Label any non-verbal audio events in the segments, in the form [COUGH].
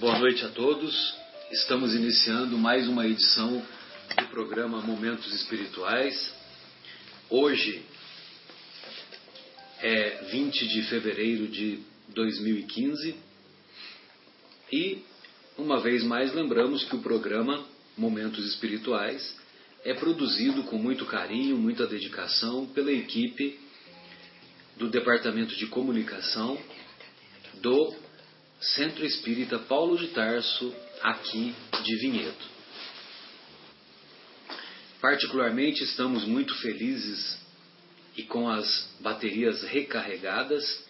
Boa noite a todos. Estamos iniciando mais uma edição do programa Momentos Espirituais. Hoje é 20 de fevereiro de 2015 e, uma vez mais, lembramos que o programa Momentos Espirituais é produzido com muito carinho, muita dedicação pela equipe do Departamento de Comunicação do Centro Espírita Paulo de Tarso, aqui de Vinhedo. Particularmente estamos muito felizes e com as baterias recarregadas,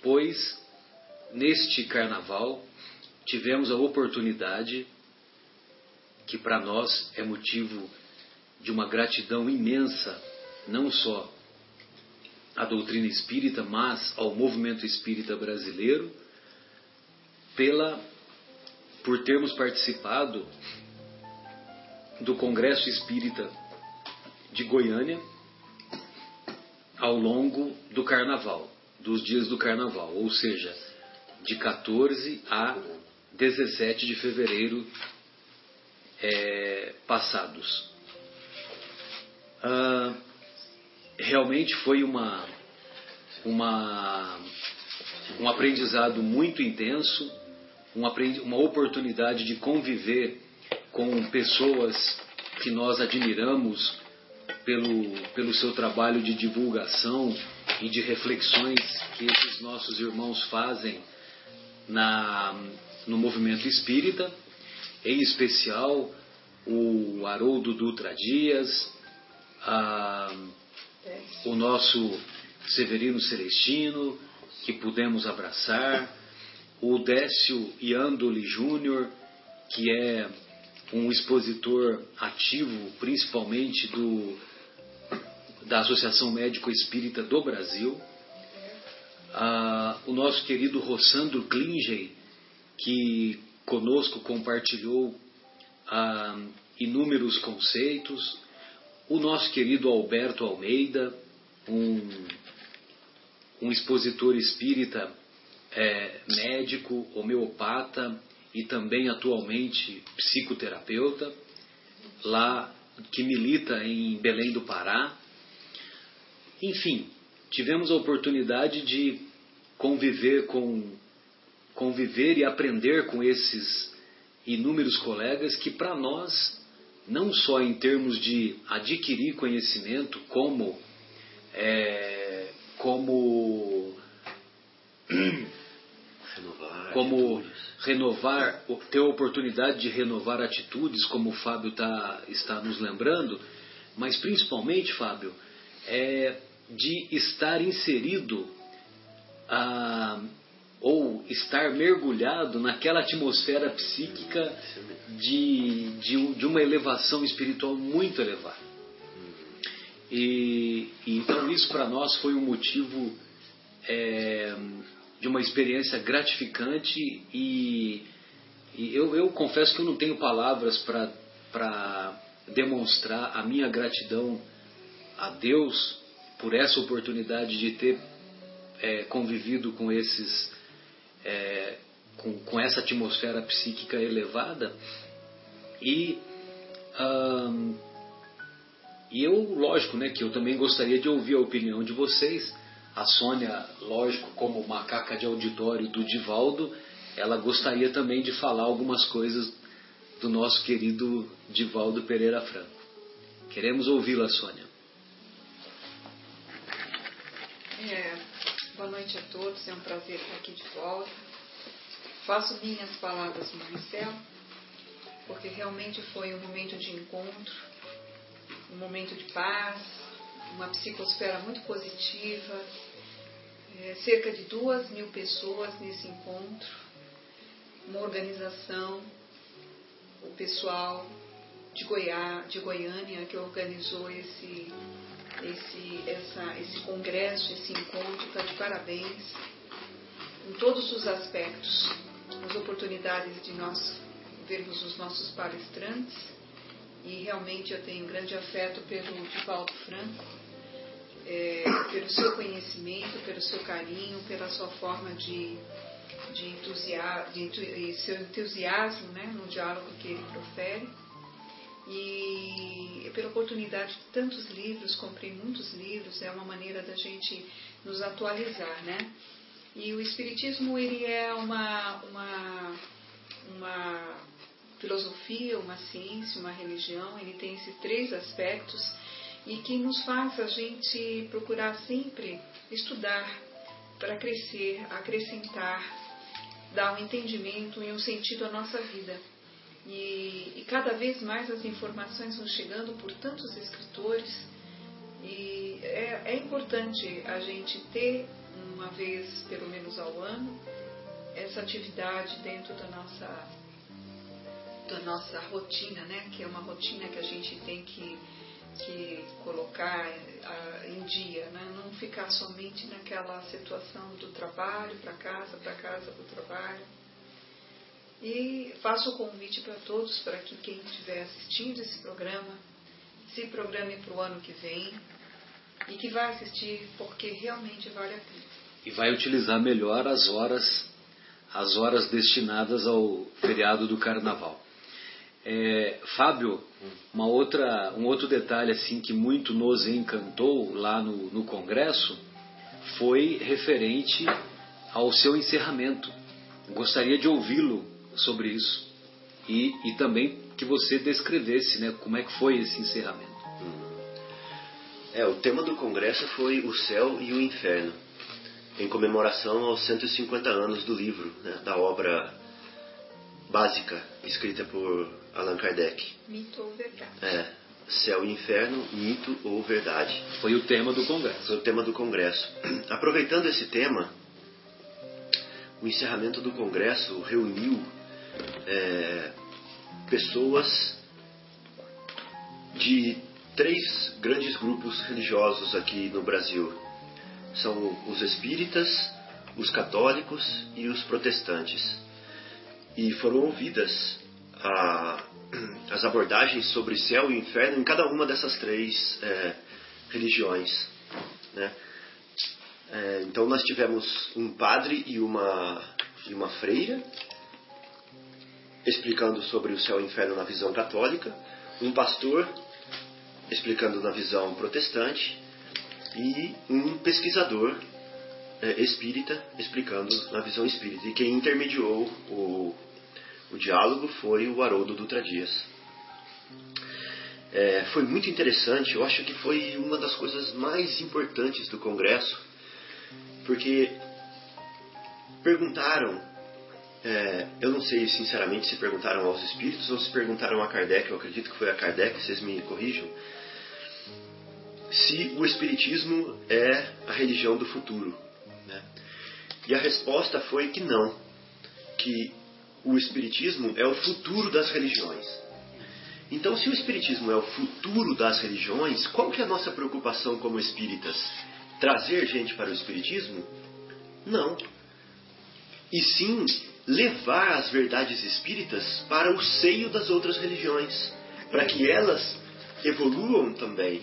pois neste carnaval tivemos a oportunidade, que para nós é motivo de uma gratidão imensa, não só à doutrina espírita, mas ao movimento espírita brasileiro pela por termos participado do Congresso Espírita de Goiânia ao longo do Carnaval, dos dias do Carnaval, ou seja, de 14 a 17 de fevereiro é, passados. Ah, realmente foi uma, uma, um aprendizado muito intenso uma, oportunidade de conviver com pessoas que nós admiramos pelo, pelo seu trabalho de divulgação e de reflexões que esses nossos irmãos fazem na, no movimento espírita, em especial o Haroldo Dutra Dias, a, o nosso Severino Celestino, que pudemos abraçar, o Décio Iandoli Júnior, que é um expositor ativo, principalmente do, da Associação Médico Espírita do Brasil, ah, o nosso querido Rossandro Klingey, que conosco compartilhou ah, inúmeros conceitos, o nosso querido Alberto Almeida, um, um expositor espírita é, médico, homeopata e também atualmente psicoterapeuta, lá que milita em Belém do Pará. Enfim, tivemos a oportunidade de conviver com conviver e aprender com esses inúmeros colegas que para nós não só em termos de adquirir conhecimento como é, como Renovar como atitudes. renovar, ter a oportunidade de renovar atitudes, como o Fábio tá, está nos lembrando, mas principalmente, Fábio, é de estar inserido ah, ou estar mergulhado naquela atmosfera psíquica de, de, de uma elevação espiritual muito elevada. E, então isso para nós foi um motivo é, de uma experiência gratificante e, e eu, eu, confesso que eu não tenho palavras para demonstrar a minha gratidão a Deus por essa oportunidade de ter é, convivido com esses é, com, com, essa atmosfera psíquica elevada. E e eu lógico né que eu também gostaria de ouvir a opinião de vocês a Sônia, lógico, como macaca de auditório do Divaldo, ela gostaria também de falar algumas coisas do nosso querido Divaldo Pereira Franco. Queremos ouvi-la, Sônia. É, boa noite a todos, é um prazer estar aqui de volta. Faço minhas palavras céu, porque realmente foi um momento de encontro, um momento de paz, uma psicosfera muito positiva, é, cerca de duas mil pessoas nesse encontro, uma organização, o pessoal de, Goiá, de Goiânia que organizou esse, esse, essa, esse congresso, esse encontro, está de parabéns em todos os aspectos, as oportunidades de nós vermos os nossos palestrantes e realmente eu tenho grande afeto pelo Divaldo Franco, é, pelo seu conhecimento, pelo seu carinho, pela sua forma de, de, entusiasmo, de seu entusiasmo né, no diálogo que ele profere. E pela oportunidade de tantos livros, comprei muitos livros, é uma maneira da gente nos atualizar, né? E o Espiritismo, ele é uma, uma filosofia, uma ciência, uma religião, ele tem esses três aspectos e que nos faz a gente procurar sempre estudar para crescer, acrescentar, dar um entendimento e um sentido à nossa vida. E, e, cada vez mais as informações vão chegando por tantos escritores e é, é importante a gente ter uma vez pelo menos ao ano essa atividade dentro da nossa da nossa rotina, né? Que é uma rotina que a gente tem que que colocar uh, em dia, né? não ficar somente naquela situação do trabalho para casa, para casa, para o trabalho. E faço o convite para todos, para que quem estiver assistindo esse programa se programe para o ano que vem e que vá assistir porque realmente vale a pena. E vai utilizar melhor as horas, as horas destinadas ao feriado do Carnaval. É, Fábio, uma outra, um outro detalhe assim que muito nos encantou lá no, no congresso foi referente ao seu encerramento. Gostaria de ouvi-lo sobre isso e, e também que você descrevesse, né, como é que foi esse encerramento. É, o tema do congresso foi o céu e o inferno, em comemoração aos 150 anos do livro, né, da obra básica escrita por Allan Kardec. Mito ou verdade. É. Céu e Inferno, Mito ou Verdade. Foi o tema do Congresso. Foi o tema do Congresso. [CLEARS THROAT] Aproveitando esse tema, o encerramento do Congresso reuniu é, pessoas de três grandes grupos religiosos aqui no Brasil. São os espíritas, os católicos e os protestantes. E foram ouvidas a, [CLEARS THROAT] as abordagens sobre céu e inferno em cada uma dessas três é, religiões. Né? É, então nós tivemos um padre e uma, e uma freira explicando sobre o céu e inferno na visão católica, um pastor explicando na visão protestante e um pesquisador é, espírita explicando na visão espírita. E quem intermediou o, o diálogo foi o Haroldo Dutra Dias. É, foi muito interessante, eu acho que foi uma das coisas mais importantes do Congresso, porque perguntaram, é, eu não sei sinceramente se perguntaram aos espíritos ou se perguntaram a Kardec, eu acredito que foi a Kardec, vocês me corrijam, se o espiritismo é a religião do futuro. Né? E a resposta foi que não, que o Espiritismo é o futuro das religiões. Então, se o Espiritismo é o futuro das religiões, qual que é a nossa preocupação como espíritas? Trazer gente para o Espiritismo? Não. E sim levar as verdades espíritas para o seio das outras religiões, para que elas evoluam também.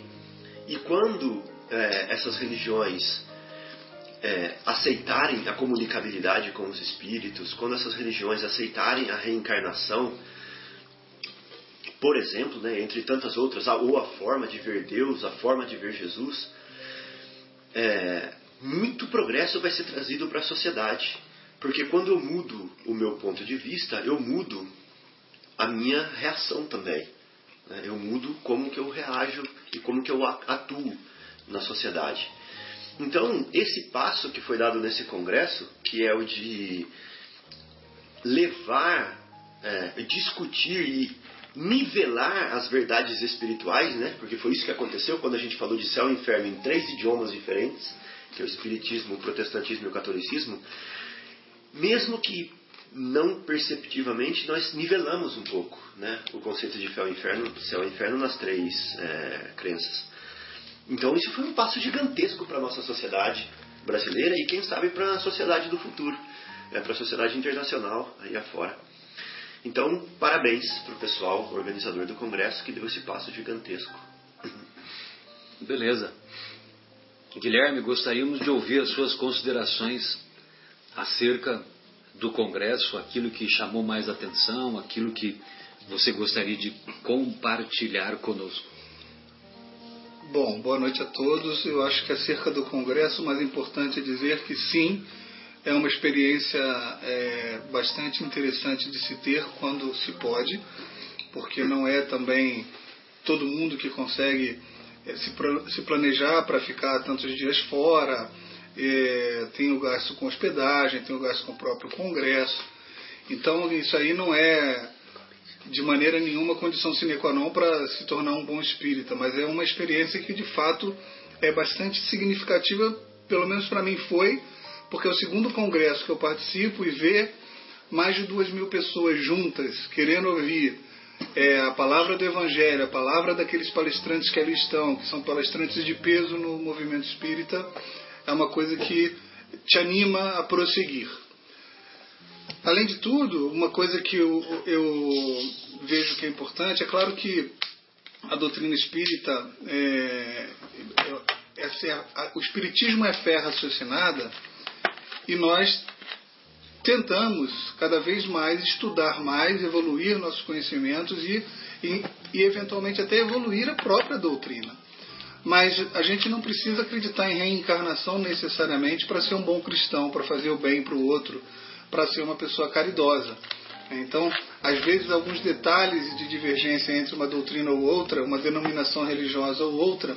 E quando é, essas religiões é, aceitarem a comunicabilidade com os espíritos, quando essas religiões aceitarem a reencarnação, por exemplo, né, entre tantas outras, ou a forma de ver Deus, a forma de ver Jesus, é, muito progresso vai ser trazido para a sociedade. Porque quando eu mudo o meu ponto de vista, eu mudo a minha reação também. Né? Eu mudo como que eu reajo e como que eu atuo na sociedade. Então, esse passo que foi dado nesse congresso, que é o de levar, é, discutir e nivelar as verdades espirituais, né? Porque foi isso que aconteceu quando a gente falou de céu e inferno em três idiomas diferentes, que é o espiritismo, o protestantismo e o catolicismo. Mesmo que não perceptivamente nós nivelamos um pouco, né? O conceito de céu e inferno, céu e inferno nas três é, crenças. Então isso foi um passo gigantesco para a nossa sociedade brasileira e quem sabe para a sociedade do futuro, é, para a sociedade internacional aí afora. Então, parabéns para o pessoal organizador do congresso que deu esse passo gigantesco. Beleza. Guilherme, gostaríamos de ouvir as suas considerações acerca do Congresso, aquilo que chamou mais atenção, aquilo que você gostaria de compartilhar conosco? Bom, boa noite a todos. Eu acho que acerca do Congresso, o mais importante é dizer que sim, é uma experiência é, bastante interessante de se ter quando se pode, porque não é também todo mundo que consegue é, se, se planejar para ficar tantos dias fora, é, tem o gasto com hospedagem, tem o gasto com o próprio Congresso. Então, isso aí não é de maneira nenhuma condição sine qua non para se tornar um bom espírita, mas é uma experiência que de fato é bastante significativa, pelo menos para mim foi, porque é o segundo congresso que eu participo e ver mais de duas mil pessoas juntas querendo ouvir é, a palavra do Evangelho, a palavra daqueles palestrantes que ali estão, que são palestrantes de peso no movimento espírita, é uma coisa que te anima a prosseguir. Além de tudo, uma coisa que eu, eu vejo que é importante, é claro que a doutrina espírita, é, é, é, o espiritismo é fé raciocinada e nós tentamos cada vez mais estudar mais, evoluir nossos conhecimentos e, e, e eventualmente até evoluir a própria doutrina. Mas a gente não precisa acreditar em reencarnação necessariamente para ser um bom cristão, para fazer o bem para o outro, para ser uma pessoa caridosa. Então, às vezes, alguns detalhes de divergência entre uma doutrina ou outra, uma denominação religiosa ou outra,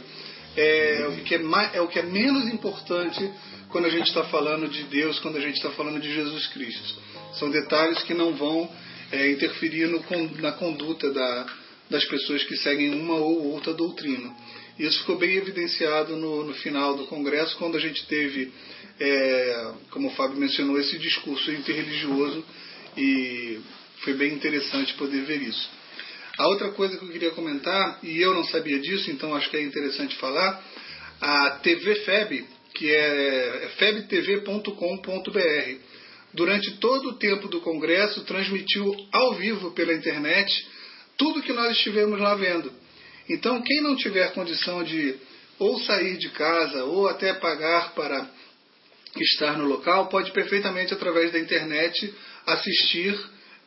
é o que é, mais, é, o que é menos importante quando a gente está falando de Deus, quando a gente está falando de Jesus Cristo. São detalhes que não vão é, interferir no, na conduta da, das pessoas que seguem uma ou outra doutrina. Isso ficou bem evidenciado no, no final do Congresso, quando a gente teve é, como o Fábio mencionou, esse discurso interreligioso e foi bem interessante poder ver isso. A outra coisa que eu queria comentar, e eu não sabia disso, então acho que é interessante falar, a TV FEB, que é, é febtv.com.br, durante todo o tempo do Congresso transmitiu ao vivo pela internet tudo que nós estivemos lá vendo. Então, quem não tiver condição de ou sair de casa ou até pagar para estar no local, pode perfeitamente através da internet assistir.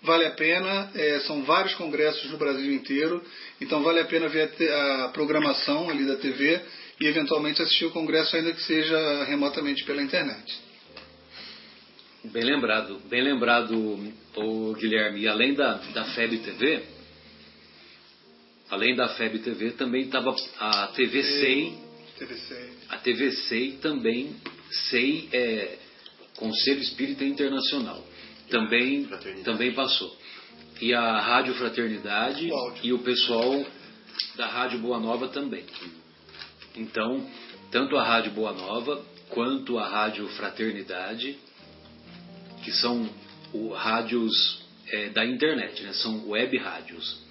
Vale a pena, é, são vários congressos no Brasil inteiro, então vale a pena ver a, a programação ali da TV e eventualmente assistir o congresso, ainda que seja remotamente pela internet. Bem lembrado, bem lembrado, o Guilherme. E além da, da FEB TV, além da FEB TV, também estava a TV SEI. A TV SEI também SEI é Conselho Espírita Internacional. Também, também passou. E a Rádio Fraternidade o e o pessoal da Rádio Boa Nova também. Então, tanto a Rádio Boa Nova quanto a Rádio Fraternidade, que são o, rádios é, da internet, né? são web rádios.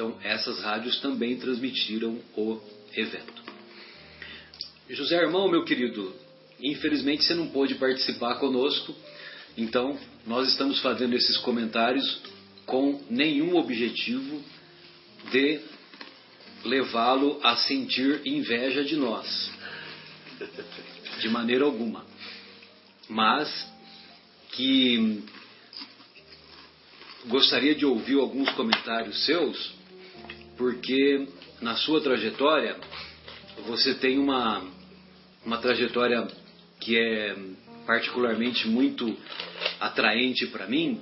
Então, essas rádios também transmitiram o evento. José Irmão, meu querido, Infelizmente você não pôde participar conosco, então nós estamos fazendo esses comentários com nenhum objetivo de levá-lo a sentir inveja de nós, de maneira alguma, mas que gostaria de ouvir alguns comentários seus, porque na sua trajetória você tem uma, uma trajetória que é particularmente muito atraente para mim,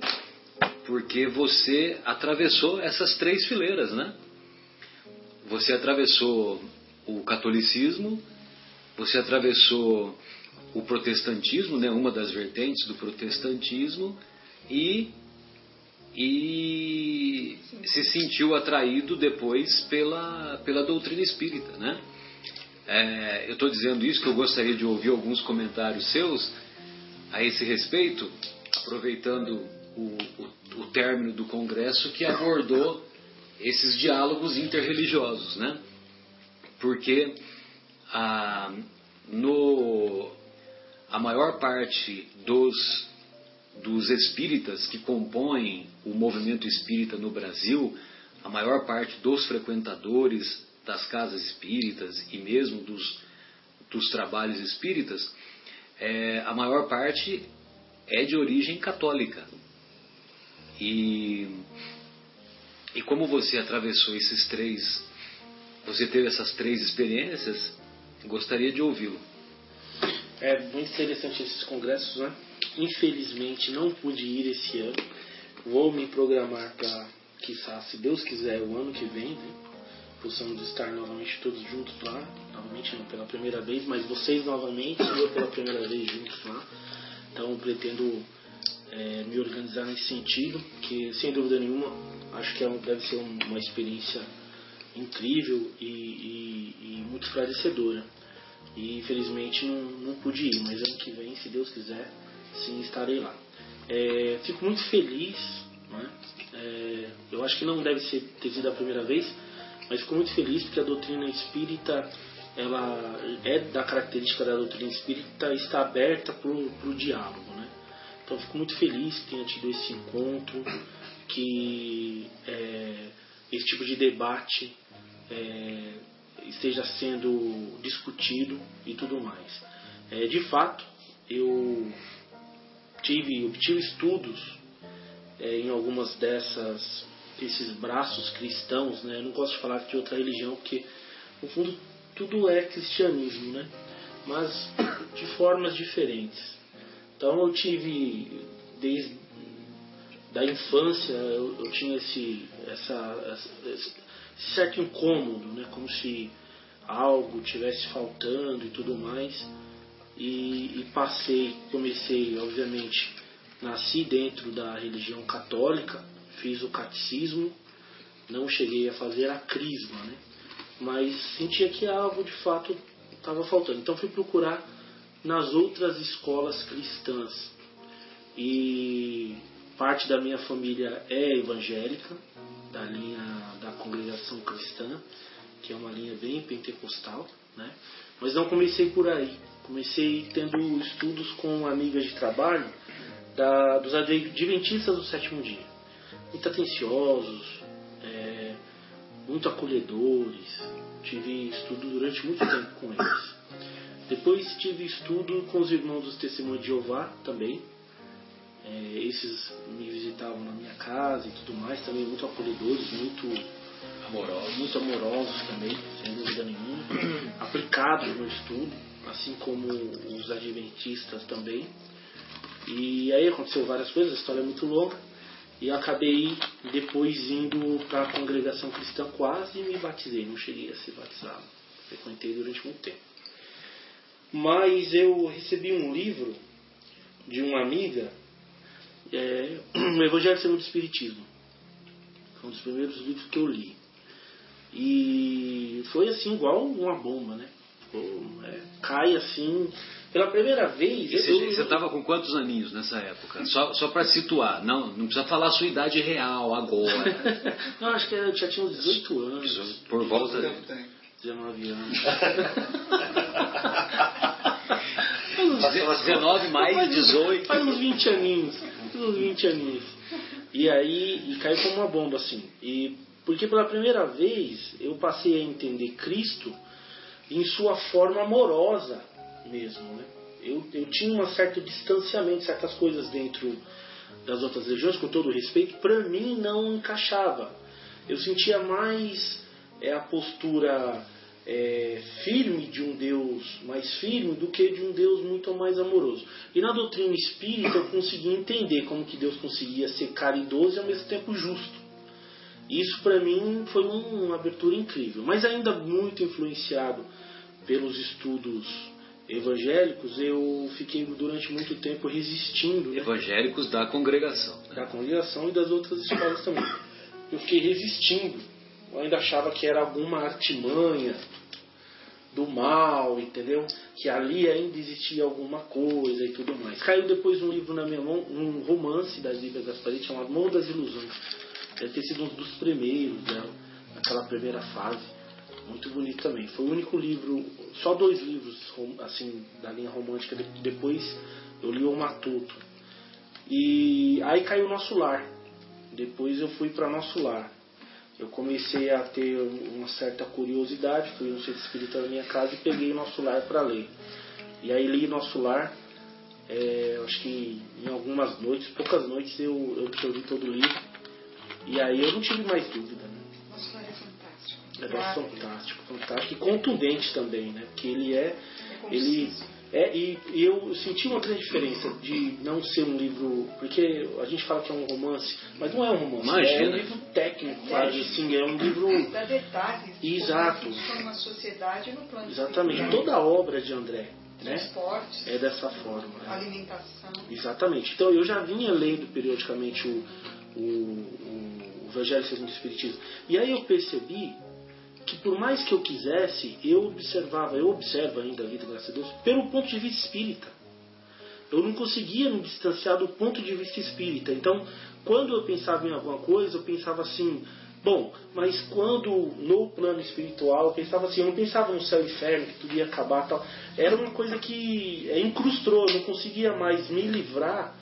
porque você atravessou essas três fileiras, né? Você atravessou o catolicismo, você atravessou o protestantismo, né, uma das vertentes do protestantismo, e, e se sentiu atraído depois pela, pela doutrina espírita, né? É, eu estou dizendo isso que eu gostaria de ouvir alguns comentários seus a esse respeito, aproveitando o, o, o término do congresso que abordou esses diálogos interreligiosos, né? Porque a, no, a maior parte dos, dos espíritas que compõem o movimento espírita no Brasil, a maior parte dos frequentadores das casas espíritas e mesmo dos, dos trabalhos espíritas, é, a maior parte é de origem católica. E, e como você atravessou esses três, você teve essas três experiências, gostaria de ouvi-lo. É muito interessante esses congressos, né? Infelizmente não pude ir esse ano. Vou me programar para, se Deus quiser, o ano que vem, né? Possamos estar novamente todos juntos lá. Novamente não pela primeira vez, mas vocês novamente eu pela primeira vez juntos lá. Então pretendo é, me organizar nesse sentido, que sem dúvida nenhuma acho que é, deve ser uma experiência incrível e, e, e muito esclarecedora. E infelizmente não, não pude ir, mas ano que vem, se Deus quiser, sim estarei lá. É, fico muito feliz, né? é, eu acho que não deve ser, ter sido a primeira vez, mas fico muito feliz porque a doutrina espírita ela é da característica da doutrina espírita está aberta para o diálogo, né? Então fico muito feliz que tenha tido esse encontro, que é, esse tipo de debate é, esteja sendo discutido e tudo mais. É, de fato, eu tive, obtive estudos é, em algumas dessas esses braços cristãos, né? Eu não gosto de falar de outra religião porque no fundo tudo é cristianismo, né? Mas [COUGHS] de formas diferentes. Então eu tive desde da infância eu, eu tinha esse essa, esse certo incômodo, né? Como se algo tivesse faltando e tudo mais. E, e passei, comecei, obviamente, nasci dentro da religião católica, fiz o catecismo, não cheguei a fazer a crisma, né? mas sentia que algo de fato estava faltando. Então fui procurar nas outras escolas cristãs. E parte da minha família é evangélica, da linha da congregação cristã, que é uma linha bem pentecostal, né? Mas não comecei por aí. Comecei tendo estudos com amigas de trabalho da, dos adventistas do sétimo dia. Muito atenciosos, é, muito acolhedores. Tive estudo durante muito tempo com eles. Depois tive estudo com os irmãos dos Testemunhos de Jeová também. É, esses me visitavam na minha casa e tudo mais, também muito acolhedores, muito amorosos, muito amorosos também, sem dúvida nenhuma, [CLEARS THROAT] aplicados no estudo, assim como os adventistas também. E aí aconteceu várias coisas, a história é muito longa. E acabei depois indo para a congregação cristã, quase me batizei, não cheguei a ser batizado. Frequentei durante muito tempo. Mas eu recebi um livro de uma amiga, é, o [CLEARS THROAT] Evangelho segundo o Espiritismo. Foi um dos primeiros livros que eu li. E foi assim, igual uma bomba, né? É, cai assim. Pela primeira vez. E você estava com quantos aninhos nessa época? Só, só para situar. Não, não precisa falar a sua idade real agora. [LAUGHS] não, acho que eu já tinha uns 18 anos. Por volta de 19 anos. 19 [LAUGHS] mais 18. Faz uns 20 aninhos. Uns 20 aninhos. E aí, e caiu como uma bomba, assim. E porque pela primeira vez eu passei a entender Cristo em sua forma amorosa mesmo. Né? Eu, eu tinha um certo distanciamento, certas coisas dentro das outras religiões, com todo respeito, para mim não encaixava. Eu sentia mais é, a postura é, firme de um Deus mais firme do que de um Deus muito mais amoroso. E na doutrina espírita eu consegui entender como que Deus conseguia ser caridoso e ao mesmo tempo justo. Isso para mim foi uma abertura incrível, mas ainda muito influenciado pelos estudos evangélicos, eu fiquei durante muito tempo resistindo. Né? Evangélicos da congregação. Né? Da congregação e das outras escolas também. Eu fiquei resistindo. Eu ainda achava que era alguma artimanha do mal, entendeu? Que ali ainda existia alguma coisa e tudo mais. Caiu depois um livro na minha mão, um romance da Lívia Gasparetti chamado Mão das Ilusões Deve ter sido um dos primeiros dela, naquela primeira fase. Muito bonito também. Foi o único livro, só dois livros assim da linha romântica. Depois eu li o Matuto. E aí caiu o Nosso Lar. Depois eu fui para Nosso Lar. Eu comecei a ter uma certa curiosidade, fui no centro espírita da minha casa e peguei Nosso Lar para ler. E aí li Nosso Lar É, acho que em algumas noites, poucas noites, eu, eu absorvi todo o livro. E aí eu não tive mais dúvida. Né? Nossa, é fantástico. É Rápido. fantástico, fantástico. E contundente também, né? Porque ele é. É Ele, é, e, e eu senti uma grande diferença de não ser um livro. Porque a gente fala que é um romance, mas não é um romance. Imagina. É um livro técnico, quase assim. É um livro. Dá detalhes. de Exato. Uma sociedade no plano Exatamente. Toda a obra de André né, Transportes, é dessa forma. né? alimentação. Exatamente. Então eu já vinha lendo periodicamente o, o, o Evangelho segundo o Espiritismo. E aí eu percebi que por mais que eu quisesse, eu observava, eu observo ainda a vida, graças a Deus, pelo ponto de vista espírita. Eu não conseguia me distanciar do ponto de vista espírita. Então, quando eu pensava em alguma coisa, eu pensava assim, bom, mas quando no plano espiritual, eu pensava assim, eu não pensava no céu e inferno, que tudo ia acabar tal. Era uma coisa que é, incrustou, eu não conseguia mais me livrar.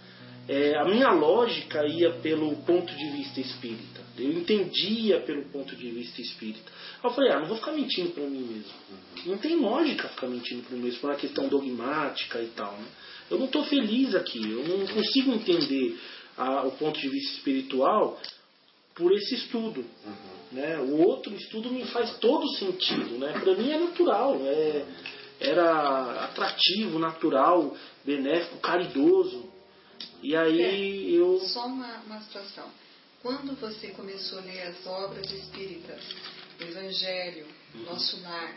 É, a minha lógica ia pelo ponto de vista espírita. Eu entendia pelo ponto de vista espírita. Eu falei, ah, não vou ficar mentindo para mim mesmo. Não tem lógica ficar mentindo para mim mesmo por uma questão dogmática e tal. Né? Eu não estou feliz aqui, eu não consigo entender a- o ponto de vista espiritual por esse estudo. Né? O outro estudo me faz todo sentido. Né? Para mim é natural, é, era atrativo, natural, benéfico, caridoso. E aí eu. Só uma, uma situação. Quando você começou a ler as obras espíritas, o Evangelho, Nosso Lar,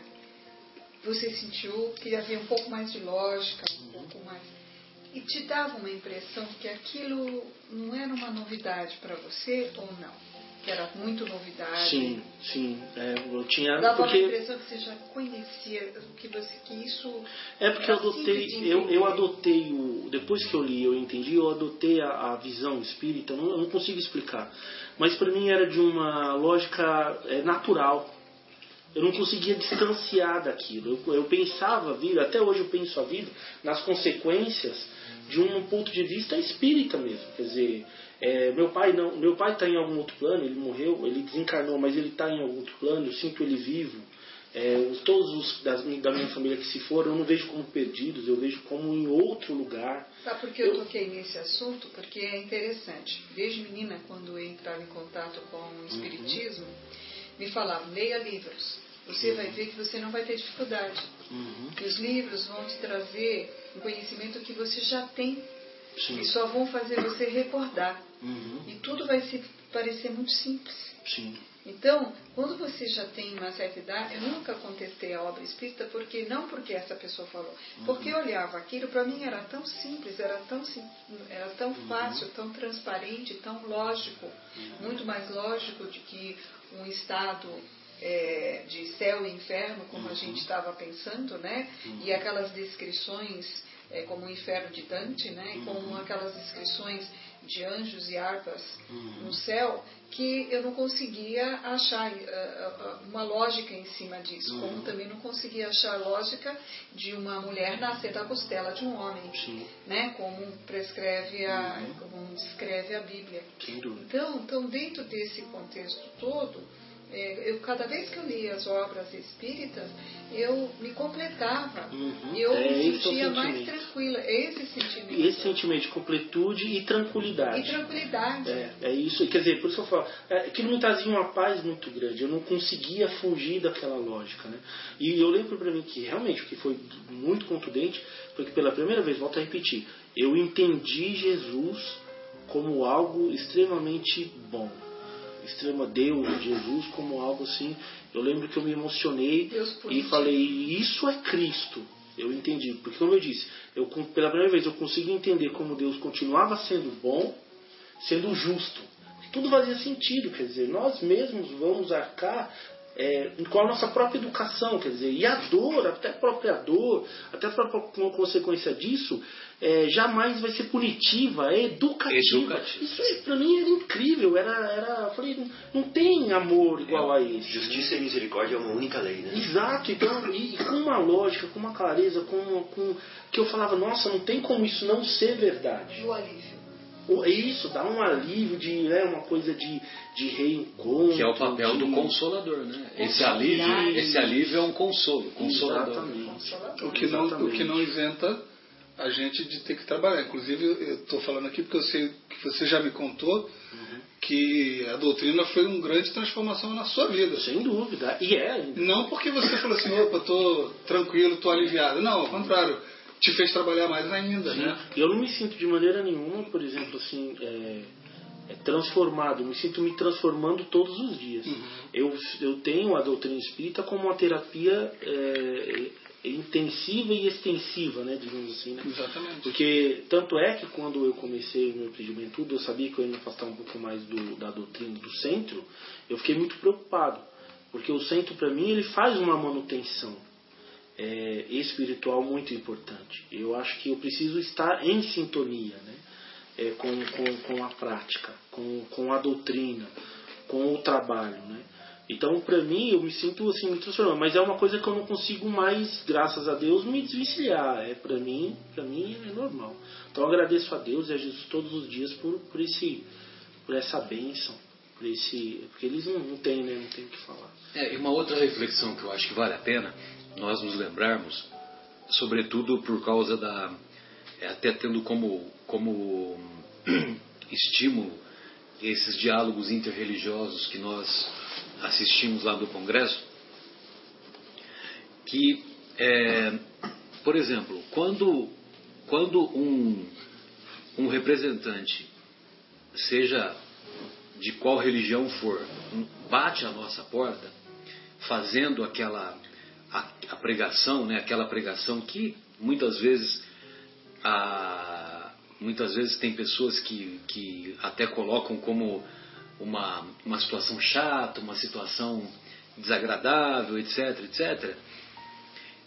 você sentiu que havia um pouco mais de lógica, um pouco mais. E te dava uma impressão que aquilo não era uma novidade para você ou não? Que era muito novidade? Sim, sim. é, eu tinha. Dava uma Porque, impressão que você já conhecia, que, você, que isso. é porque eu adotei. de Eu, eu adotei o. Depois que eu li, eu entendi, eu adotei a, a visão espírita, eu não, eu não consigo explicar. Mas para mim era de uma lógica é, natural. Eu não conseguia distanciar daquilo. Eu, eu pensava a vida, até hoje eu penso a vida, nas consequências de um ponto de vista espírita mesmo. Quer dizer, é, meu pai não, meu pai está em algum outro plano, ele morreu, ele desencarnou, mas ele está em algum outro plano, eu sinto ele vivo. É, os- todos os das, da minha família que se foram, eu não vejo como perdidos, eu vejo como em outro lugar. Sabe por que eu toquei nesse assunto? Porque é interessante. Desde menina, quando eu entrava em contato com o Espiritismo, me falavam, leia livros. Você vai ver que você não vai ter dificuldade. Uhum. Que os livros vão te trazer um conhecimento que você já tem Sim. e só vão fazer você recordar. Uhum. E tudo vai se parecer muito simples. Sim. Então, quando você já tem uma certa idade, eu nunca contestei a obra espírita, porque não porque essa pessoa falou, porque eu olhava aquilo, para mim era tão simples, era tão, era tão fácil, tão transparente, tão lógico, muito mais lógico de que um estado é, de céu e inferno, como a gente estava pensando, né? E aquelas descrições, é, como o inferno de Dante, né? Como aquelas descrições de anjos e harpas no céu, que eu não conseguia achar ah, ah, uma lógica em cima disso, como também não conseguia achar lógica de uma mulher nascer da costela de um homem, Sim. né? Como prescreve a, como descreve a Bíblia. Então, então dentro desse contexto todo, eu, cada vez que eu lia as obras espíritas, eu me completava. Uhum. Eu É, me é sentia mais tranquila. É esse sentimento. E esse sentimento de completude e tranquilidade. E tranquilidade. É, é isso. Quer dizer, por isso que eu falo, é, aquilo me trazia uma paz muito grande. Eu não conseguia fugir daquela lógica, né? E eu lembro para mim que realmente o que foi muito contundente foi que pela primeira vez, volto a repetir, eu entendi Jesus como algo extremamente bom. Extrema Deus, Jesus como algo assim. Eu lembro que eu me emocionei e falei, isso é Cristo. Eu entendi, porque como eu disse, eu pela primeira vez eu consegui entender como Deus continuava sendo bom, sendo justo. Tudo fazia sentido, quer dizer, nós mesmos vamos arcar é, com a nossa própria educação, quer dizer, e a dor, até a própria dor, até a própria consequência disso, é, jamais vai ser punitiva, é educativa. Educativa. Isso aí, pra mim era incrível, era, era, eu falei, não, tem amor igual a esse. Justiça e misericórdia é uma única lei, né? Exato, então, e, e com uma lógica, com uma clareza, com, com que eu falava, nossa, não tem como isso não ser verdade. O alívio. O- Isso dá um alívio de né, uma coisa de, de reencontro. Que é o papel do de- consolador, né? Esse alívio, esse alívio é um consolo, consolador. Exatamente. O que não, o Exatamente. que não isenta a gente de ter que trabalhar. Inclusive, eu estou falando aqui porque eu sei que você já me contou uhum. que a doutrina foi uma grande transformação na sua vida. Sem dúvida. E é. Não porque você falou assim, opa, estou tranquilo, estou aliviado. Não, ao contrário. Te fez trabalhar mais ainda, Sim. né? Eu não me sinto de maneira nenhuma, por exemplo, assim, é, é transformado. Me sinto me transformando todos os dias. Uhum. Eu, eu tenho a doutrina espírita como uma terapia é, intensiva e extensiva, né, digamos assim. Né? Exatamente. Porque tanto é que quando eu comecei o meu juventude, eu sabia que eu ia me afastar um pouco mais do, da doutrina do centro, eu fiquei muito preocupado. Porque o centro, para mim, ele faz uma manutenção é, espiritual muito importante. Eu acho que eu preciso estar em sintonia né, é, com, com, com a prática, com, com a doutrina, com o trabalho. Né? Então, para mim, eu me sinto assim me transformando, mas é uma coisa que eu não consigo mais, graças a Deus, me desvencilhar. É para mim, para mim é normal. Então, agradeço a Deus e a Jesus todos os dias por, por esse por essa bênção, por esse, porque eles não, não têm, né, não tem o que falar. É, e uma outra reflexão que eu acho que vale a pena nós nos lembrarmos, sobretudo por causa da é, até tendo como como [CLEARS THROAT] estímulo esses diálogos interreligiosos que nós assistimos lá do Congresso, que, é, por exemplo, quando, quando um, um representante, seja de qual religião for, bate a nossa porta, fazendo aquela a, a pregação, né, aquela pregação que muitas vezes a, muitas vezes tem pessoas que, que até colocam como uma, uma situação chata, uma situação desagradável, etc, etc.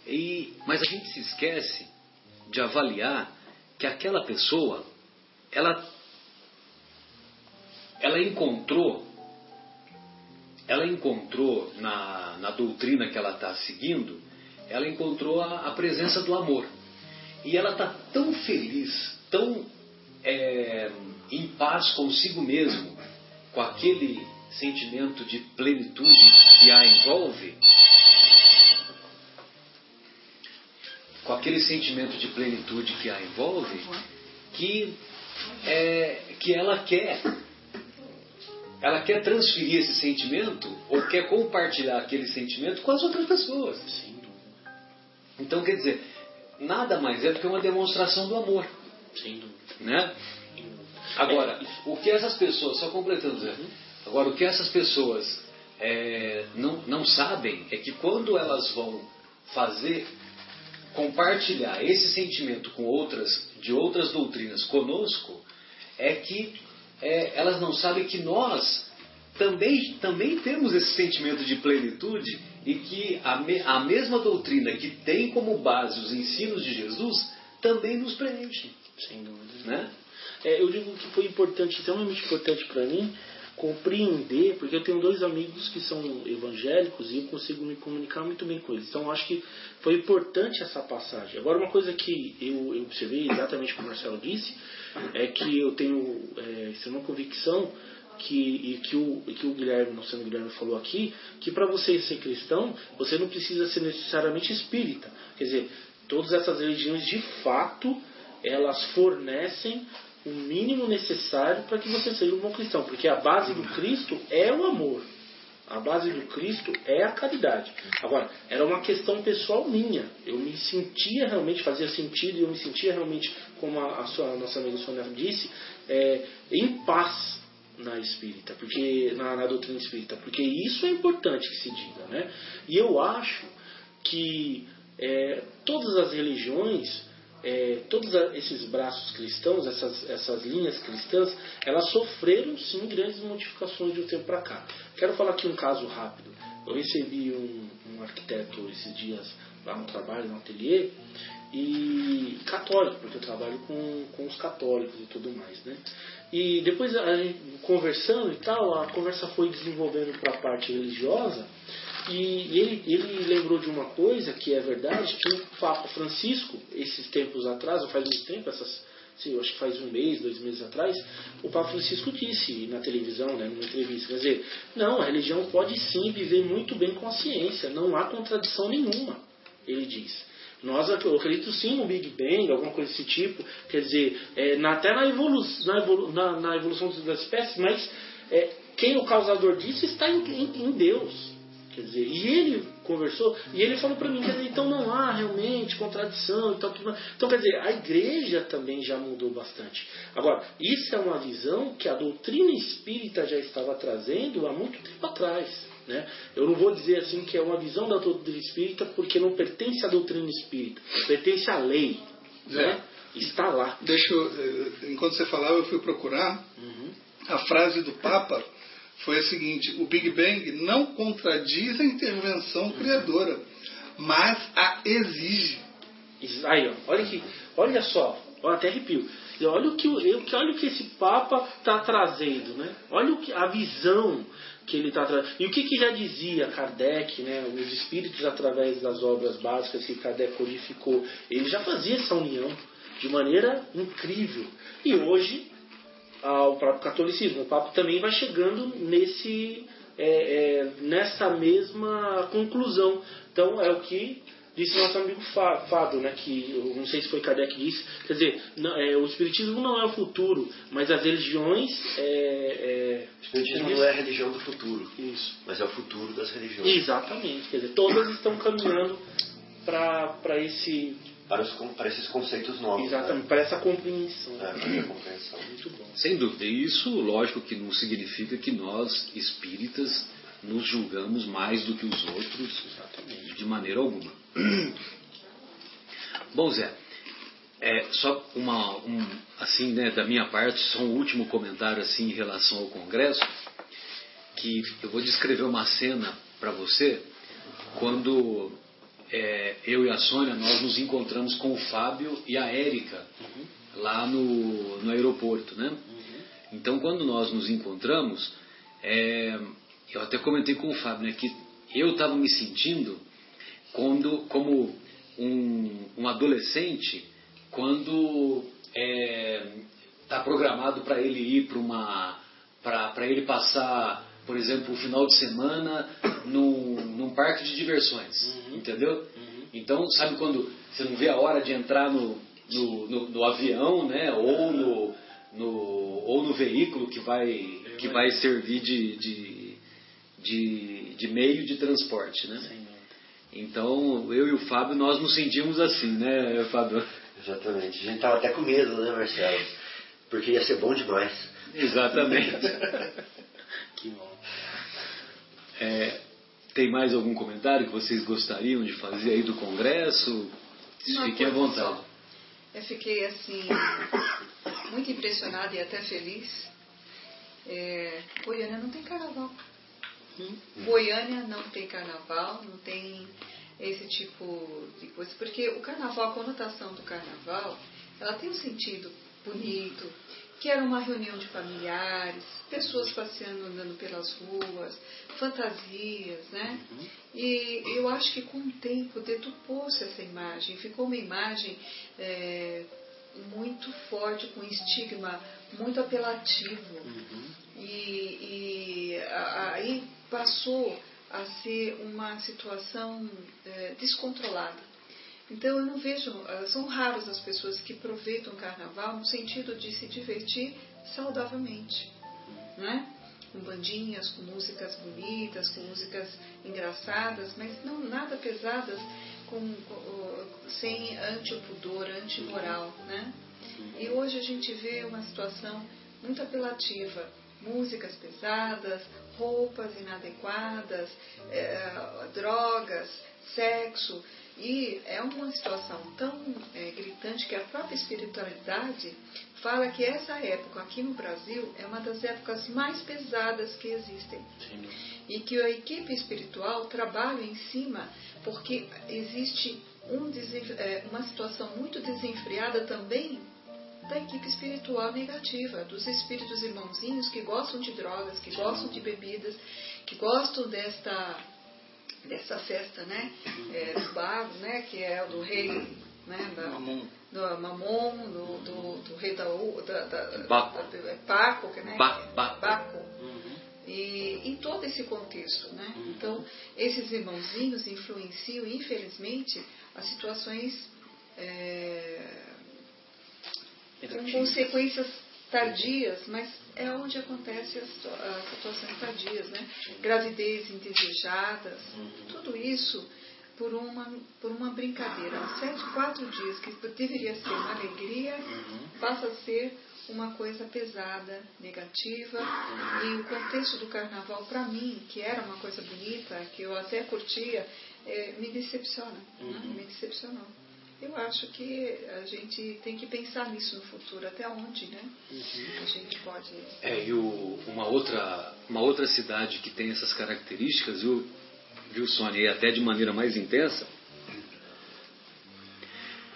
E, mas a gente se esquece de avaliar que aquela pessoa, ela, ela encontrou, ela encontrou na, na doutrina que ela está seguindo, ela encontrou a, a, presença do amor. E ela está tão feliz, tão é, em paz consigo mesmo, com aquele sentimento de plenitude que a envolve, com aquele sentimento de plenitude que a envolve, que, é, que ela quer. Ela quer transferir esse sentimento ou quer compartilhar aquele sentimento com as outras pessoas. Então, quer dizer, nada mais é do que uma demonstração do amor. Sem dúvida. Né? Agora, o que essas pessoas, só completando, Zé, agora o que essas pessoas é, não, não sabem é que quando elas vão fazer, compartilhar esse sentimento com outras, de outras doutrinas conosco, é que é, elas não sabem que nós também, também temos esse sentimento de plenitude e que a, me, a mesma doutrina que tem como base os ensinos de Jesus também nos preenche. Sem dúvida. Né? É, eu digo que foi importante, extremamente importante para mim, compreender, porque eu tenho dois amigos que são evangélicos e eu consigo me comunicar muito bem com eles. Então acho que foi importante essa passagem. Agora uma coisa que eu, eu observei, exatamente como o Marcelo disse, é que eu tenho é, extrema convicção que, e que o, que o Guilherme, não sendo Guilherme falou aqui, que para você ser cristão, você não precisa ser necessariamente espírita. Quer dizer, todas essas religiões de fato elas fornecem o mínimo necessário para que você seja um bom cristão, porque a base do Cristo é o amor. A base do Cristo é a caridade. Agora, era uma questão pessoal minha. Eu me sentia realmente, fazia sentido, e eu me sentia realmente, como a, a, sua, a nossa amiga Sônia disse, é, em paz na espírita, porque na, na, doutrina espírita, porque isso é importante que se diga, né? E eu acho que é, todas as religiões é, todos esses braços cristãos, essas, essas linhas cristãs, elas sofreram sim grandes modificações de um tempo para cá. Quero falar aqui um caso rápido. Eu recebi um, um arquiteto esses dias lá no trabalho, no ateliê, e católico, porque eu trabalho com, com os católicos e tudo mais, né? E depois a gente conversando e tal, a conversa foi desenvolvendo para a parte religiosa, e ele, ele lembrou de uma coisa que é verdade, que o Papa Francisco, esses tempos atrás, ou faz muito tempo, essas, eu acho que faz um mês, dois meses atrás, o Papa Francisco disse na televisão, né, numa entrevista, quer dizer, não, a religião pode sim viver muito bem com a ciência, não há contradição nenhuma, ele diz. Nós, eu acredito sim no Big Bang, alguma coisa desse tipo, quer dizer, é, na, até na, evolu na, evolu na, na, evolução das espécies, mas é, quem é o causador disso está em, em, em Deus. Quer dizer, e ele conversou, e ele falou para mim, quer dizer, então não há realmente contradição e tal, tudo Então, quer dizer, a igreja também já mudou bastante. Agora, isso é uma visão que a doutrina espírita já estava trazendo há muito tempo atrás. Né? Eu não vou dizer assim que é uma visão da doutrina espírita porque não pertence à doutrina espírita, pertence à lei. Né? É. Né? Está lá. Deixa eu, eh, enquanto você falava, eu fui procurar uhum. a frase do Papa foi a seguinte: o Big Bang não contradiz a intervenção criadora, mas a exige. Aí, ó, olha, que, olha só, olha, até arrepio. Olha o que, olha o que esse Papa está trazendo, né? Olha o que, a visão que ele está trazendo. E o que, que já dizia Kardec, né? Os espíritos, através das obras básicas que Kardec codificou, ele já fazia essa união de maneira incrível. E hoje ao próprio catolicismo. O Papa também vai chegando nesse, é, é, nessa mesma conclusão. Então é o que disse nosso amigo Fábio, né, que eu não sei se foi Kardec que disse, quer dizer, não, é, o Espiritismo não é o futuro, mas as religiões. É, é o Espiritismo não é a religião do futuro, Isso. mas é o futuro das religiões. Exatamente, quer dizer, todas estão caminhando para esse para, os, para esses conceitos novos. Exatamente, né? para essa compreensão. É, para essa compreensão. Muito bom. Sem dúvida. E isso, lógico, que não significa que nós, espíritas, nos julgamos mais do que os outros, Exatamente. de maneira alguma. [CLEARS THROAT] Bom, Zé, é, só uma, um, assim, né, da minha parte, só um último comentário assim em relação ao Congresso, que eu vou descrever uma cena para você quando é, eu e a Sônia, nós nos encontramos com o Fábio e a Érica uhum. lá no, no aeroporto, né? Uhum. Então, quando nós nos encontramos, é, eu até comentei com o Fábio né, que eu estava me sentindo quando, como um, um adolescente quando está é, tá programado para ele ir para uma para ele passar por exemplo, o final de semana num, num parque de diversões, uhum. entendeu? Uhum. Então, sabe quando você não vê a hora de entrar no, no, no, no avião, né? Ou no, no, ou no veículo que vai, que vai servir de, de, de, de meio de transporte, né? Então, eu e o Fábio, nós nos sentimos assim, né, Fábio? Exatamente. A gente tava até com medo, né, Marcelo? Porque ia ser bom demais. Exatamente. [LAUGHS] que bom. É, tem mais algum comentário que vocês gostariam de fazer aí do Congresso? Fiquem à vontade. Só. Eu fiquei assim, muito impressionada e até feliz. É, Goiânia não tem carnaval. Hum? Goiânia não tem carnaval, não tem esse tipo de coisa. Porque o carnaval, a conotação do carnaval, ela tem um sentido bonito, que era uma reunião de familiares, pessoas passeando, andando pelas ruas, fantasias, né? Uhum. E eu acho que com o tempo detupou-se essa imagem, ficou uma imagem é, muito forte, com estigma muito apelativo. Uhum. E, e aí passou a ser uma situação é, descontrolada. Então eu não vejo, ah, são raras as pessoas que aproveitam o carnaval no sentido de se divertir saudavelmente, né? com bandinhas, com músicas bonitas, com músicas engraçadas, mas não nada pesadas, com, com sem anti-pudor, anti-moral. Né? E hoje a gente vê uma situação muito apelativa, músicas pesadas, roupas inadequadas, é, drogas, sexo, e é uma situação tão é, gritante que a própria espiritualidade fala que essa época aqui no Brasil é uma das épocas mais pesadas que existem. Sim. E que a equipe espiritual trabalha em cima porque existe um, é, uma situação muito desenfreada também da equipe espiritual negativa, dos espíritos irmãozinhos que gostam de drogas, que gostam de bebidas, que gostam desta dessa festa, né, é, do Bago, né, que é do rei, né, da, Mamon, do Mamon, do, do, do rei da, da, da, Baco, da, é Paco, que, né, ba, Baco. Baco. Uhum. E, em todo esse contexto. Né? Então, esses irmãozinhos influenciam, infelizmente, as situações é, com consequências tardias, mas é onde acontecem as, as situações tardias, né? Gravidez indesejadas, tudo isso por uma, por uma brincadeira. Sete, quatro dias que deveria ser uma alegria, passa a ser uma coisa pesada, negativa. E o contexto do carnaval, para mim, que era uma coisa bonita, que eu até curtia, é, me decepciona. Né? Me decepcionou. Eu acho que a gente tem que pensar nisso no futuro, até onde né? a gente pode. É, e o, uma, outra, uma outra cidade que tem essas características, viu, viu Sônia, e até de maneira mais intensa,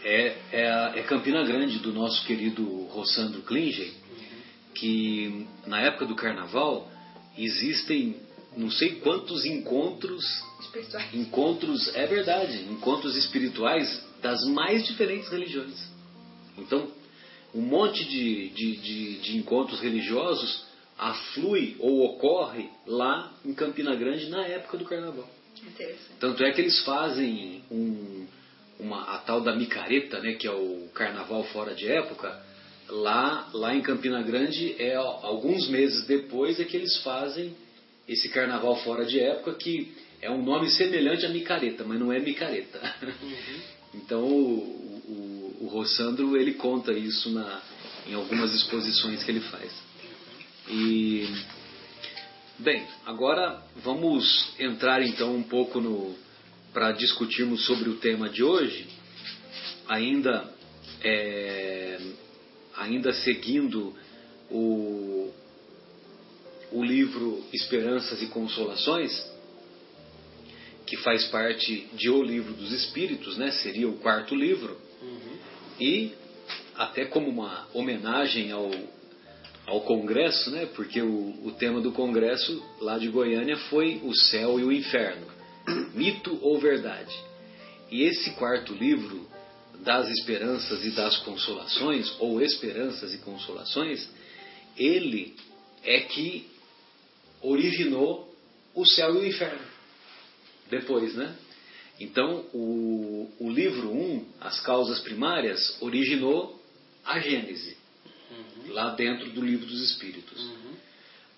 é, é, é Campina Grande, do nosso querido Rossandro Klinger, que na época do carnaval existem não sei quantos encontros Espirituais. encontros é verdade encontros espirituais das mais diferentes religiões então um monte de, de, de, de encontros religiosos aflui ou ocorre lá em Campina Grande na época do carnaval Interessante. tanto é que eles fazem um, uma, a tal da micareta, né, que é o carnaval fora de época, lá, lá em Campina Grande, é alguns meses depois é que eles fazem esse carnaval fora de época, que é um nome semelhante a micareta, mas não é micareta. [LAUGHS] Então o, o, o Rossandro ele conta isso na, em algumas exposições que ele faz. E bem, agora vamos entrar então um pouco no para discutirmos sobre o tema de hoje, ainda é, ainda seguindo o, o livro Esperanças e Consolações, que faz parte de O Livro dos Espíritos, né? seria o quarto livro, e até como uma homenagem ao, ao Congresso, né? porque o, o tema do Congresso lá de Goiânia foi o céu e o inferno, mito ou verdade. E esse quarto livro das esperanças e das consolações, ou esperanças e consolações, ele é que originou o céu e o inferno. Depois, né? Então, o, o livro 1, um, As Causas Primárias, originou a Gênese, uhum. lá dentro do livro dos Espíritos. Uhum.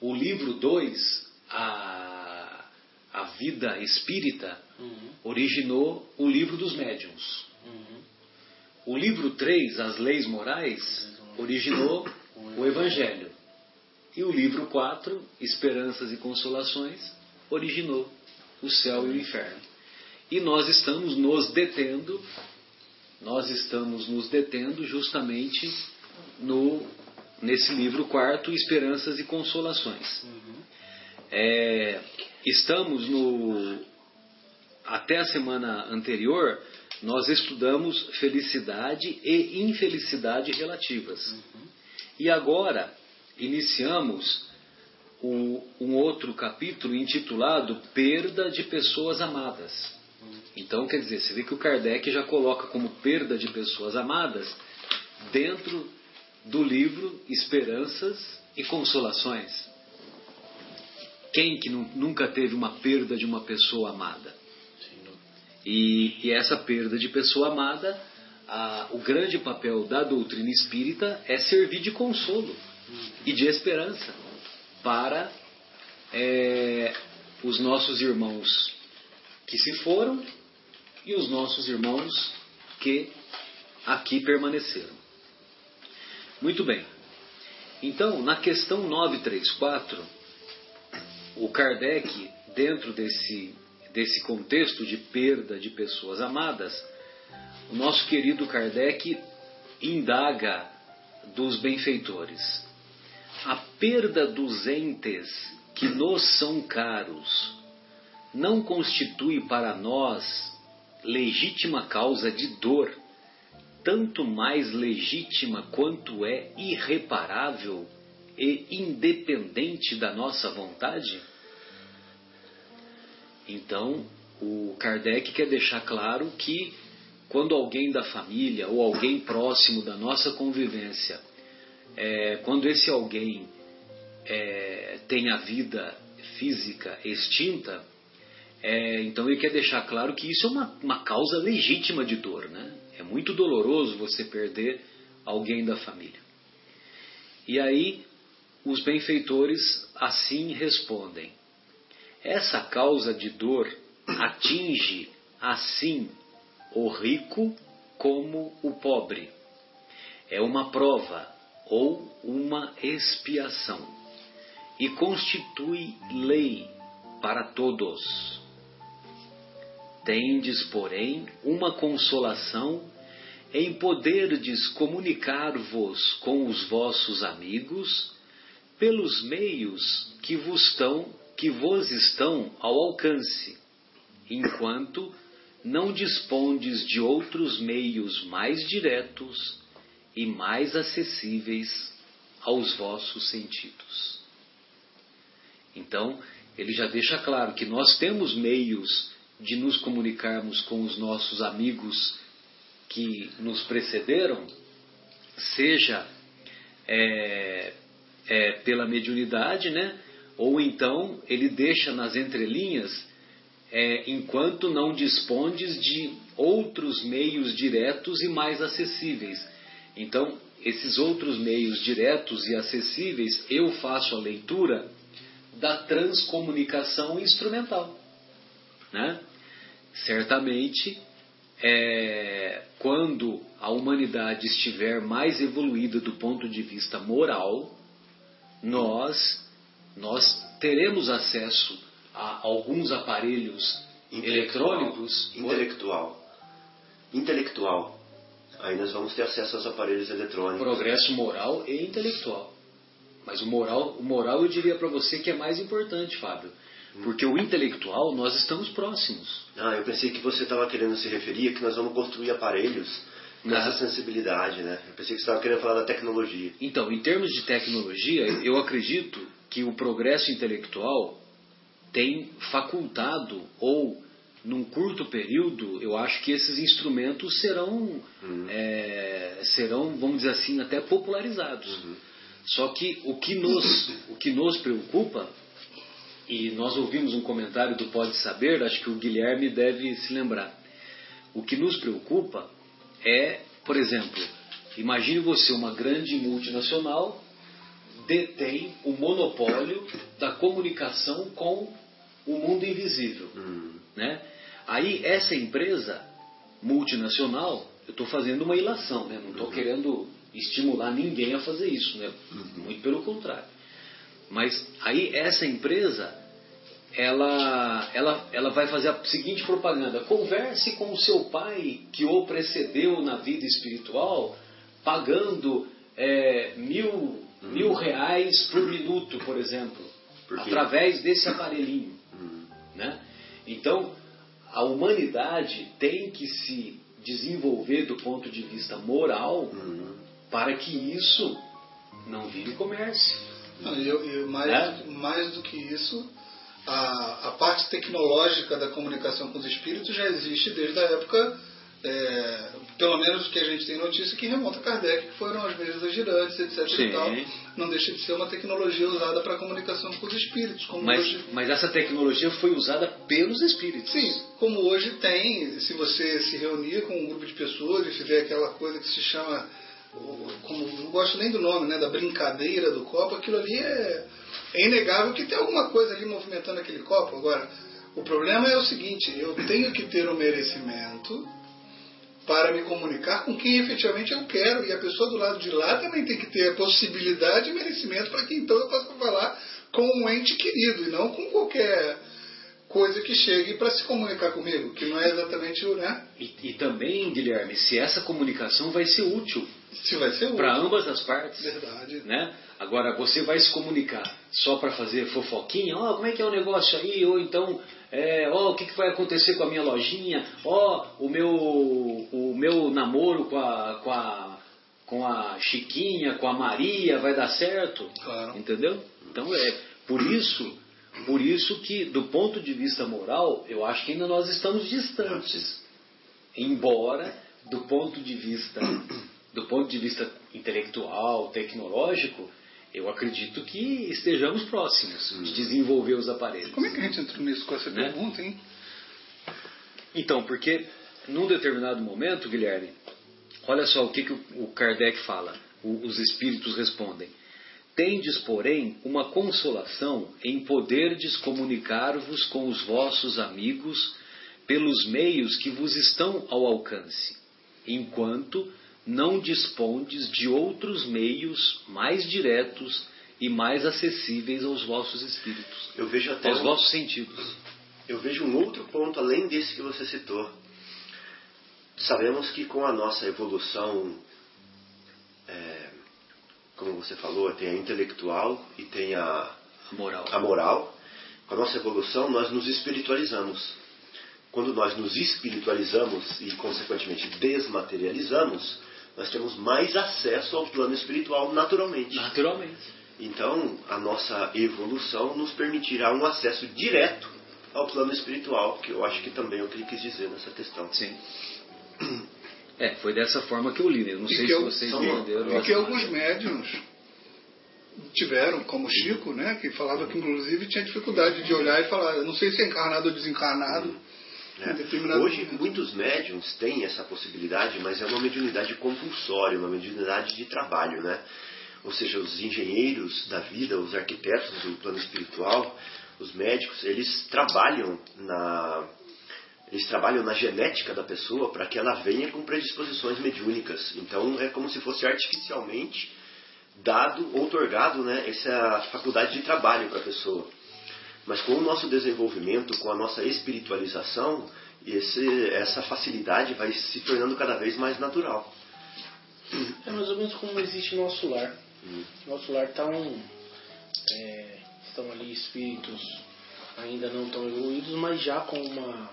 O livro 2, a, a Vida Espírita, uhum. originou o livro dos Médiuns. O livro 3, As Leis Morais, originou o Evangelho. E o livro 4, Esperanças e Consolações, originou o céu e o inferno. E nós estamos nos detendo, nós estamos nos detendo justamente no, nesse livro quarto, Esperanças e Consolações. É, estamos no. Até a semana anterior, nós estudamos felicidade e infelicidade relativas. E agora iniciamos um, um, outro capítulo intitulado Perda de Pessoas Amadas. Então, quer dizer, você vê que o Kardec já coloca como perda de pessoas amadas dentro do livro Esperanças e Consolações. Quem que nunca teve uma perda de uma pessoa amada? E, e essa perda de pessoa amada, a, o grande papel da doutrina espírita é servir de consolo e de esperança para é, os nossos irmãos que se foram e os nossos irmãos que aqui permaneceram. Muito bem. Então, na questão 934, o Kardec, dentro desse, desse contexto de perda de pessoas amadas, o nosso querido Kardec indaga dos benfeitores. A perda dos entes que nos são caros não constitui para nós legítima causa de dor, tanto mais legítima quanto é irreparável e independente da nossa vontade? Então, o Kardec quer deixar claro que quando alguém da família ou alguém próximo da nossa convivência, é, quando esse alguém é, tem a vida física extinta, é, então ele quer deixar claro que isso é uma, uma causa legítima de dor. Né? É muito doloroso você perder alguém da família. E aí os benfeitores assim respondem: essa causa de dor atinge assim o rico como o pobre. É uma prova ou uma expiação e constitui lei para todos. Tendes, porém, uma consolação em poderdes comunicar-vos com os vossos amigos pelos meios que vos estão, que vos estão ao alcance, enquanto não dispondes de outros meios mais diretos e mais acessíveis aos vossos sentidos. Então, ele já deixa claro que nós temos meios de nos comunicarmos com os nossos amigos que nos precederam, seja é, é, pela mediunidade, né? ou então ele deixa nas entrelinhas, é, enquanto não dispondes de outros meios diretos e mais acessíveis. Então, esses outros meios diretos e acessíveis, eu faço a leitura da transcomunicação instrumental. Né? Certamente, é, quando a humanidade estiver mais evoluída do ponto de vista moral, nós, nós teremos acesso a alguns aparelhos eletrônicos. Intelectual. Intelectual. Aí nós vamos ter acesso aos aparelhos eletrônicos. Progresso moral e intelectual. Mas o moral, o moral eu diria para você que é mais importante, Fábio. Porque o intelectual, nós estamos próximos. Ah, eu pensei que você estava querendo se referir a que nós vamos construir aparelhos com essa sensibilidade, né? Eu pensei que você estava querendo falar da tecnologia. Então, em termos de tecnologia, eu acredito que o progresso intelectual tem facultado ou num curto período, eu acho que esses instrumentos serão, uhum. é, serão, vamos dizer assim, até popularizados. Uhum. Só que o que nos, o que nos preocupa, e nós ouvimos um comentário do Pode Saber, acho que o Guilherme deve se lembrar. O que nos preocupa é, por exemplo, imagine você uma grande multinacional detém o monopólio da comunicação com o mundo invisível. Uhum. Né? Aí essa empresa multinacional, eu estou fazendo uma ilação, né? não estou uhum. querendo estimular ninguém a fazer isso, né? Uhum. muito pelo contrário. Mas aí essa empresa, ela, ela, ela vai fazer a seguinte propaganda: converse com o seu pai que o precedeu na vida espiritual, pagando é, mil, uhum. mil reais por minuto, por exemplo, através desse aparelhinho. Uhum. Né? Então, a humanidade tem que se desenvolver do ponto de vista moral uhum. para que isso não vire comércio. Não, eu, eu mais, né? mais do que isso, a, a parte tecnológica da comunicação com os espíritos já existe desde a época é, pelo menos que a gente tem notícia que remonta a Kardec, que foram as mesas girantes, etc. Sim. E tal. Não deixa de ser uma tecnologia usada para comunicação com os espíritos. mas, hoje... mas essa tecnologia foi usada pelos espíritos. Sim, como hoje tem, se você se reunir com um grupo de pessoas e fizer aquela coisa que se chama, como, não gosto nem do nome, né, da brincadeira do copo, aquilo ali é, é inegável que tem alguma coisa ali movimentando aquele copo. Agora, o problema é o seguinte, eu tenho que ter o merecimento para me comunicar com quem efetivamente eu quero. E a pessoa do lado de lá também tem que ter a possibilidade e merecimento para que então eu possa falar com um ente querido e não com qualquer coisa que chegue para se comunicar comigo, que não é exatamente o, né? E, e também, Guilherme, se essa comunicação vai ser útil. Se vai ser útil. Para ambas as partes. Verdade. Né? Agora, você vai se comunicar só para fazer fofoquinha, ó, oh, como é que é o negócio aí, ou então é, ó, o que, que vai acontecer com a minha lojinha, ó, o meu, o meu namoro com a, com a, com a Chiquinha, com a Maria, vai dar certo? Claro. Entendeu? Então é por isso, por isso que do ponto de vista moral, eu acho que ainda nós estamos distantes. Embora do ponto de vista do ponto de vista intelectual, tecnológico, eu acredito que estejamos próximos de desenvolver os aparelhos. Como é que a gente entrou nisso com essa Né? pergunta, hein? Então, porque num determinado momento, Guilherme, olha só o que, que o o Kardec fala, o- os espíritos respondem. Tendes, porém, uma consolação em poderdes comunicar-vos com os vossos amigos pelos meios que vos estão ao alcance, enquanto não dispondes de outros meios mais diretos e mais acessíveis aos vossos espíritos, Eu vejo até aos um- vossos sentidos. Eu vejo um outro ponto além desse que você citou. Sabemos que com a nossa evolução, é, como você falou, tem a intelectual e tem a, A moral. a moral. Com a nossa evolução, nós nos espiritualizamos. Quando nós nos espiritualizamos e, consequentemente, desmaterializamos, nós temos mais acesso ao plano espiritual naturalmente. Naturalmente. Então, a nossa evolução nos permitirá um acesso direto ao plano espiritual, que eu acho que também é o que ele quis dizer nessa questão. Sim. É, foi dessa forma que eu li. né? Eu não E sei se eu- vocês entenderam. E que alguns médiums tiveram, como o Chico, né, que falava que inclusive tinha dificuldade de olhar e falar, eu não sei se é encarnado ou desencarnado. Né? Hoje, muitos médiums têm essa possibilidade, mas é uma mediunidade compulsória, uma mediunidade de trabalho, né? Ou seja, os engenheiros da vida, os arquitetos do plano espiritual, os médicos, eles trabalham na eles trabalham na genética da pessoa para que ela venha com predisposições mediúnicas. Então é como se fosse artificialmente dado, outorgado, né, essa faculdade de trabalho para a pessoa. Mas com o nosso desenvolvimento, com a nossa espiritualização, esse, essa facilidade vai se tornando cada vez mais natural. É mais ou menos como existe no nosso lar. Nosso lar tá um, é, estão ali espíritos ainda não tão evoluídos, mas já com uma,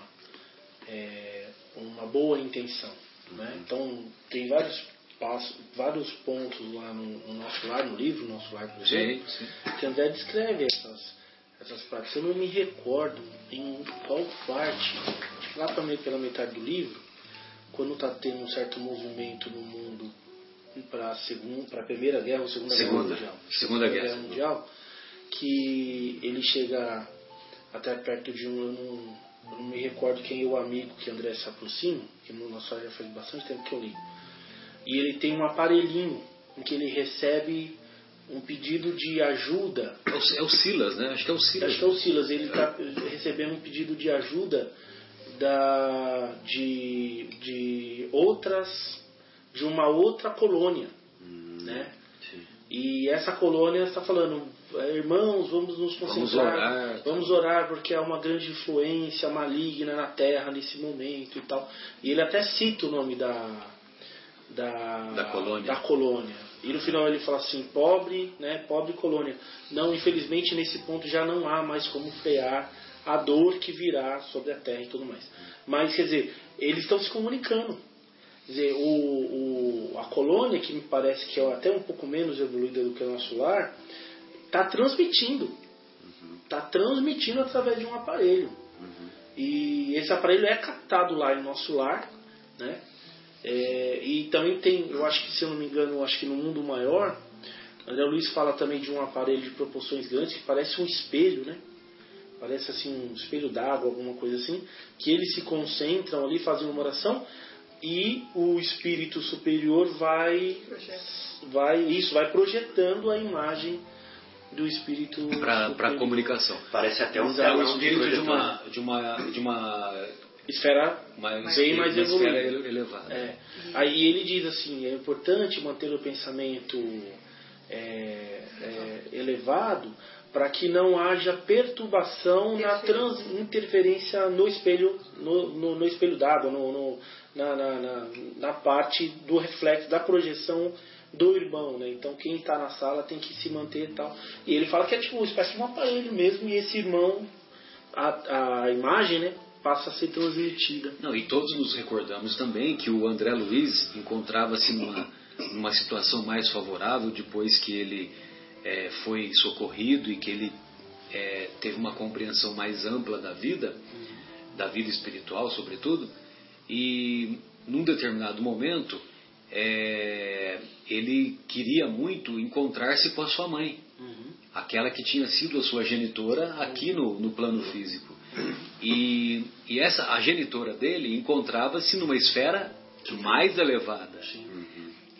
é, uma boa intenção. Né? Então tem vários passos, vários pontos lá no, no nosso lar, no livro Nosso Lar, por exemplo, Sim, sim. que André descreve essas, essas partes. Eu não me recordo em qual parte, lá pra, me- pela metade do livro, quando está tendo um certo movimento no mundo para a Primeira Guerra ou Segunda, Segunda. Guerra Mundial. Segunda Guerra. Mundial, que ele chega até perto de um. Eu não, eu não me recordo quem é o amigo que André se aproxima, que no nosso já faz bastante tempo que eu li. E ele tem um aparelhinho em que ele recebe um pedido de ajuda É o, é o Silas, né? Acho que é o Silas. Acho que é o Silas, ele está recebendo um pedido de ajuda da, de, de outras, de uma outra colônia, né? E essa colônia está falando, irmãos, vamos nos Vamos concentrar, orar. vamos orar porque há uma grande influência maligna na Terra nesse momento e tal. E ele até cita o nome da da, Da colônia. da colônia. E no final ele fala assim, pobre, né, pobre colônia. Não, infelizmente nesse ponto já não há mais como frear a dor que virá sobre a terra e tudo mais. Mas, quer dizer, eles estão se comunicando. Quer dizer, o, o, a colônia, que me parece que é até um pouco menos evoluída do que o nosso lar, está transmitindo. Está transmitindo através de um aparelho. E esse aparelho é captado lá em nosso lar, né? É, e também tem, eu acho que se eu não me engano, eu acho que no mundo maior, André Luiz fala também de um aparelho de proporções grandes que parece um espelho, né? Parece assim um espelho d'água, alguma coisa assim, que eles se concentram ali, fazem uma oração e o espírito superior vai Projeto. vai isso, vai projetando a imagem do espírito Para superior. comunicação. Parece até um. É de espírito de uma, de uma, de uma, esfera uma, Bem mais evoluída. ele- elevada. É. Aí ele diz assim, é importante manter o pensamento é, é, elevado para que não haja perturbação na trans, interferência no espelho no, no, no espelho d'água, no, no- na, na, na, na parte do reflexo, da projeção do irmão, né? Então quem está na sala tem que se manter e tal. E ele fala que é tipo uma espécie de um aparelho mesmo, e esse irmão, a, a imagem, né, passa a ser transmitida. Não, e todos nos recordamos também que o André Luiz encontrava-se numa, numa situação mais favorável depois que ele eh, foi socorrido e que ele eh, teve uma compreensão mais ampla da vida, da vida espiritual, sobretudo, e num determinado momento é, ele queria muito encontrar-se com a sua mãe, Uhum. aquela que tinha sido a sua genitora aqui no, no plano físico. E, e essa a genitora dele encontrava-se numa esfera mais elevada.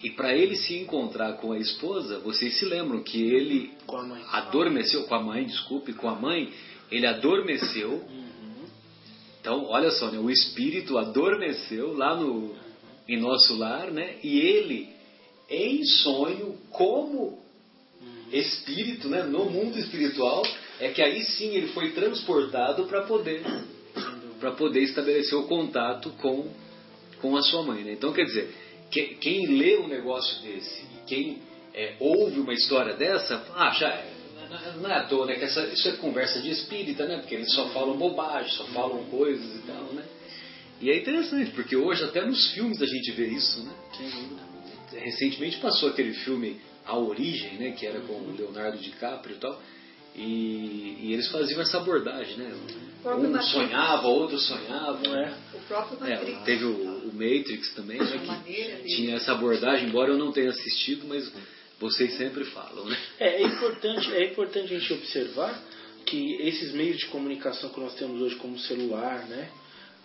E para ele se encontrar com a esposa, vocês se lembram que ele Com adormeceu com a mãe, desculpe, com a mãe, ele adormeceu. Uhum. Então, olha só, né, o espírito adormeceu lá no em nosso lar, né? E ele em sonho como espírito, né, no mundo espiritual, é que aí sim ele foi transportado para poder para poder estabelecer o contato com com a sua mãe, né? Então, quer dizer, que- quem lê um negócio desse, e quem é, ouve uma história dessa, ah, já é, não é à toa, né? Que essa, isso é conversa de espírita, né? Porque eles só falam bobagem, só falam coisas e tal, né? E é interessante, porque hoje até nos filmes a gente vê isso, né? Recentemente passou aquele filme A Origem, né? Que era com o Leonardo DiCaprio e tal. E, e eles faziam essa abordagem, né? Um sonhava, outro sonhava. Não é? O próprio É, Matrix. teve o, o Matrix também, né, que tinha essa abordagem, embora eu não tenha assistido, mas vocês sempre falam, né? É, é importante, é importante a gente observar que esses meios de comunicação que nós temos hoje, como o celular, né,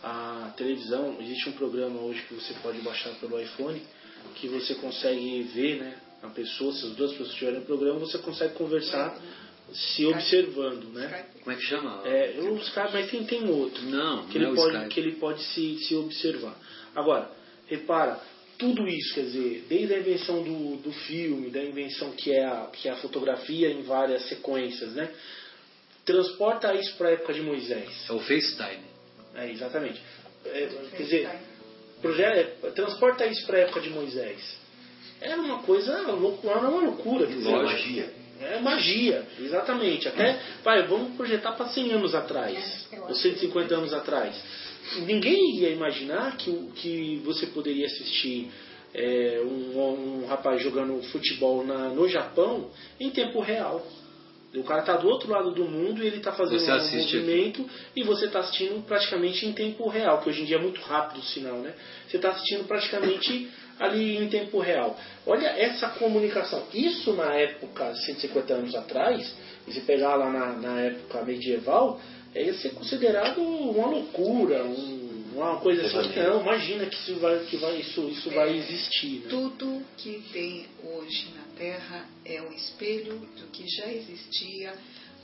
a televisão, existe um programa hoje que você pode baixar pelo iPhone, que você consegue ver, né, a pessoa, se as duas pessoas estiverem no programa, você consegue conversar se observando, né? Como é que chama? É, o Skype, mas tem, tem outro Não, que não ele é o pode, Skype. que ele pode se, se observar. Agora, repara, tudo isso, quer dizer, desde a invenção do, do filme, da invenção que é, a, que é a fotografia em várias sequências, né? Transporta isso para a época de Moisés. É o FaceTime. É, exatamente. É, quer dizer, proje- é, transporta isso para a época de Moisés. Era uma coisa loucura, era uma loucura. quer dizer, é magia. É magia, exatamente. Até, vai, vamos projetar para 100 anos atrás, É, ou acho 150 anos atrás. Ninguém ia imaginar que, que você poderia assistir é, um, um rapaz jogando futebol na- no Japão em tempo real. O cara está do outro lado do mundo e ele está fazendo um movimento e você está assistindo praticamente em tempo real, que hoje em dia é muito rápido o sinal, né? Você está assistindo praticamente ali em tempo real. Olha essa comunicação. Isso na época, 150 anos atrás, e se pegar lá na, na época medieval, é, ia ser considerado uma loucura, um- uma coisa assim, que não, imagina que isso vai, que vai, isso, isso vai existir. Né? Tudo que tem hoje na Terra é um espelho do que já existia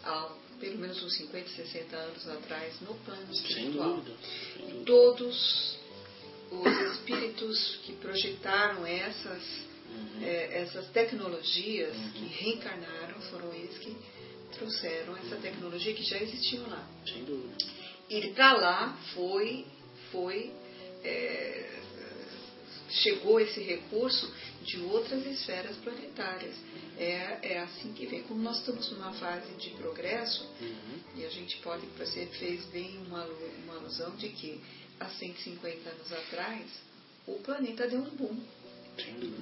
há pelo menos uns 50, 60 anos atrás no plano Sem espiritual. dúvida. sem dúvida. Todos os espíritos que projetaram essas, Uhum. eh, essas tecnologias que reencarnaram foram eles que trouxeram essa tecnologia que já existia lá. Sem dúvida. E para lá foi, foi é, chegou esse recurso de outras esferas planetárias. É, é assim que vem. Como nós estamos numa fase de progresso, Uhum. e a gente pode, você fez bem uma, uma alusão de que há 150 anos atrás o planeta deu um boom.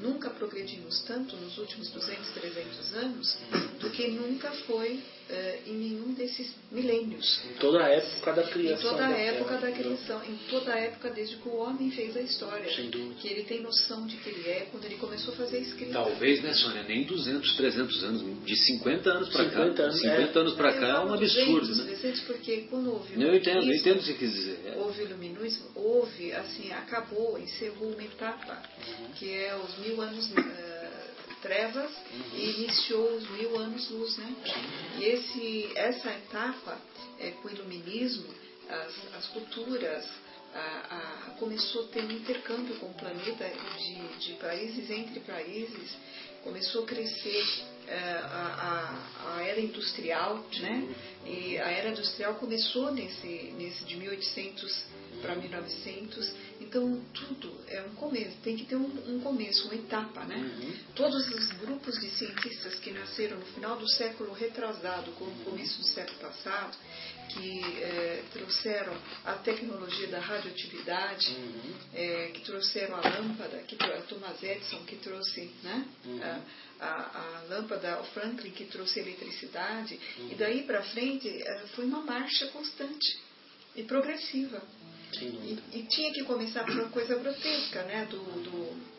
Nunca progredimos tanto nos últimos 200, 300 anos do que nunca foi eh, em nenhum desses milênios. Em toda a época da Em criação. toda a da época Terra, da criação, em toda a época desde que o homem fez a história. Sem dúvida. Que ele tem noção de que ele é quando ele começou a fazer escrita. Talvez, né, Sônia, nem 200, 300 anos, de 50 anos para cá. 50 anos, 50 é. anos para cá é um absurdo, 200, né? 300 porque quando houve o Eu entendo, eu entendo o que você quis dizer. É. houve o iluminismo, houve, assim, acabou, encerrou uma etapa, que é os mil anos eh, trevas e iniciou os mil anos luz, né? E esse, essa etapa, é, com o iluminismo, as, as culturas, a- a- começou a ter um intercâmbio com o planeta de, de países entre países, começou a crescer a, a, a era industrial, né? E a era industrial começou nesse, nesse de 1800 para 1900. Então tudo é um começo, tem que ter um, um começo, uma etapa, né? Todos os grupos de cientistas que nasceram no final do século retrasado, com o começo do século passado, que eh, trouxeram a tecnologia da radioatividade, eh, que trouxeram a lâmpada, que a Thomas Edison que trouxe, né? A, a, a lâmpada, o Franklin que trouxe eletricidade, e daí para frente eh, foi uma marcha constante e progressiva. E, e tinha que começar por uma coisa grotesca, né? Do, do,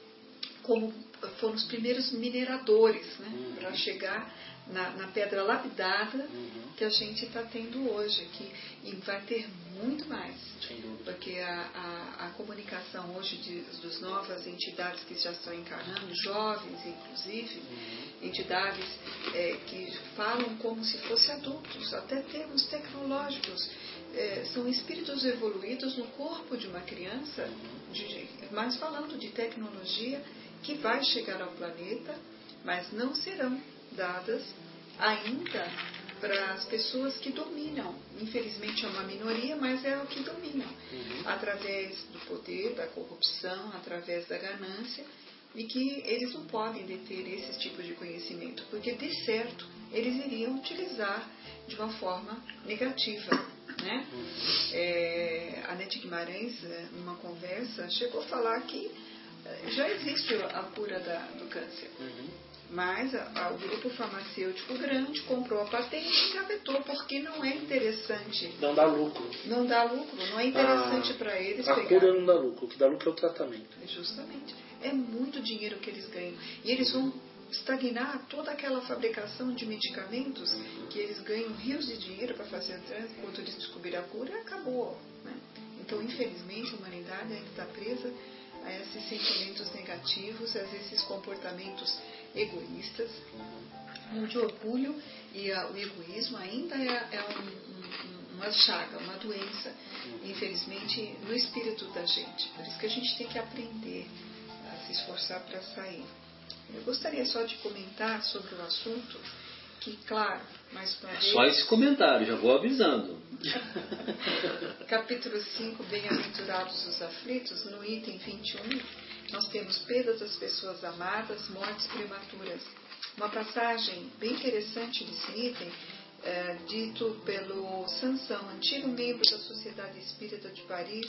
como foram os primeiros mineradores, né? Uhum. Para chegar na, na, pedra lapidada uhum. que a gente está tendo hoje aqui. E vai ter muito mais. Porque a, a, a comunicação hoje de, dos novas entidades que já estão encarnando, jovens inclusive, uhum. entidades é, que falam como se fossem adultos, até termos tecnológicos. É, são espíritos evoluídos no corpo de uma criança, uhum. de, mas falando de tecnologia que vai chegar ao planeta, mas não serão dadas ainda para as pessoas que dominam. Infelizmente é uma minoria, mas é o que dominam. Uhum. Através do poder, da corrupção, através da ganância, e que eles não podem deter esse tipo de conhecimento, porque de certo eles iriam utilizar de uma forma negativa. Né? Uhum. É, a Nete Guimarães, é, numa conversa, chegou a falar que é, já existe a cura da, do câncer. Uhum. Mas a, a, o grupo farmacêutico grande comprou a patente e engavetou, porque não é interessante. Não dá lucro. Não dá lucro, não é interessante para eles. A pegar. cura não dá lucro, o que dá lucro é o tratamento. Justamente. É muito dinheiro que eles ganham. E eles vão estagnar toda aquela fabricação de medicamentos que eles ganham rios de dinheiro para fazer quando eles descobrirem a cura, acabou. Né? Então, infelizmente, a humanidade ainda está presa a esses sentimentos negativos, a esses comportamentos egoístas, onde o orgulho e a, o egoísmo ainda é, é um, um, uma chaga, uma doença, infelizmente, no espírito da gente. Por isso que a gente tem que aprender a se esforçar para sair. Eu gostaria só de comentar sobre o assunto, que, claro, mais uma vez. Só esse comentário, já vou avisando. [LAUGHS] Capítulo 5, Bem-aventurados os aflitos, no item 21, nós temos perdas das pessoas amadas, mortes prematuras. Uma passagem bem interessante desse item, é, dito pelo Sansão, antigo membro da Sociedade Espírita de Paris,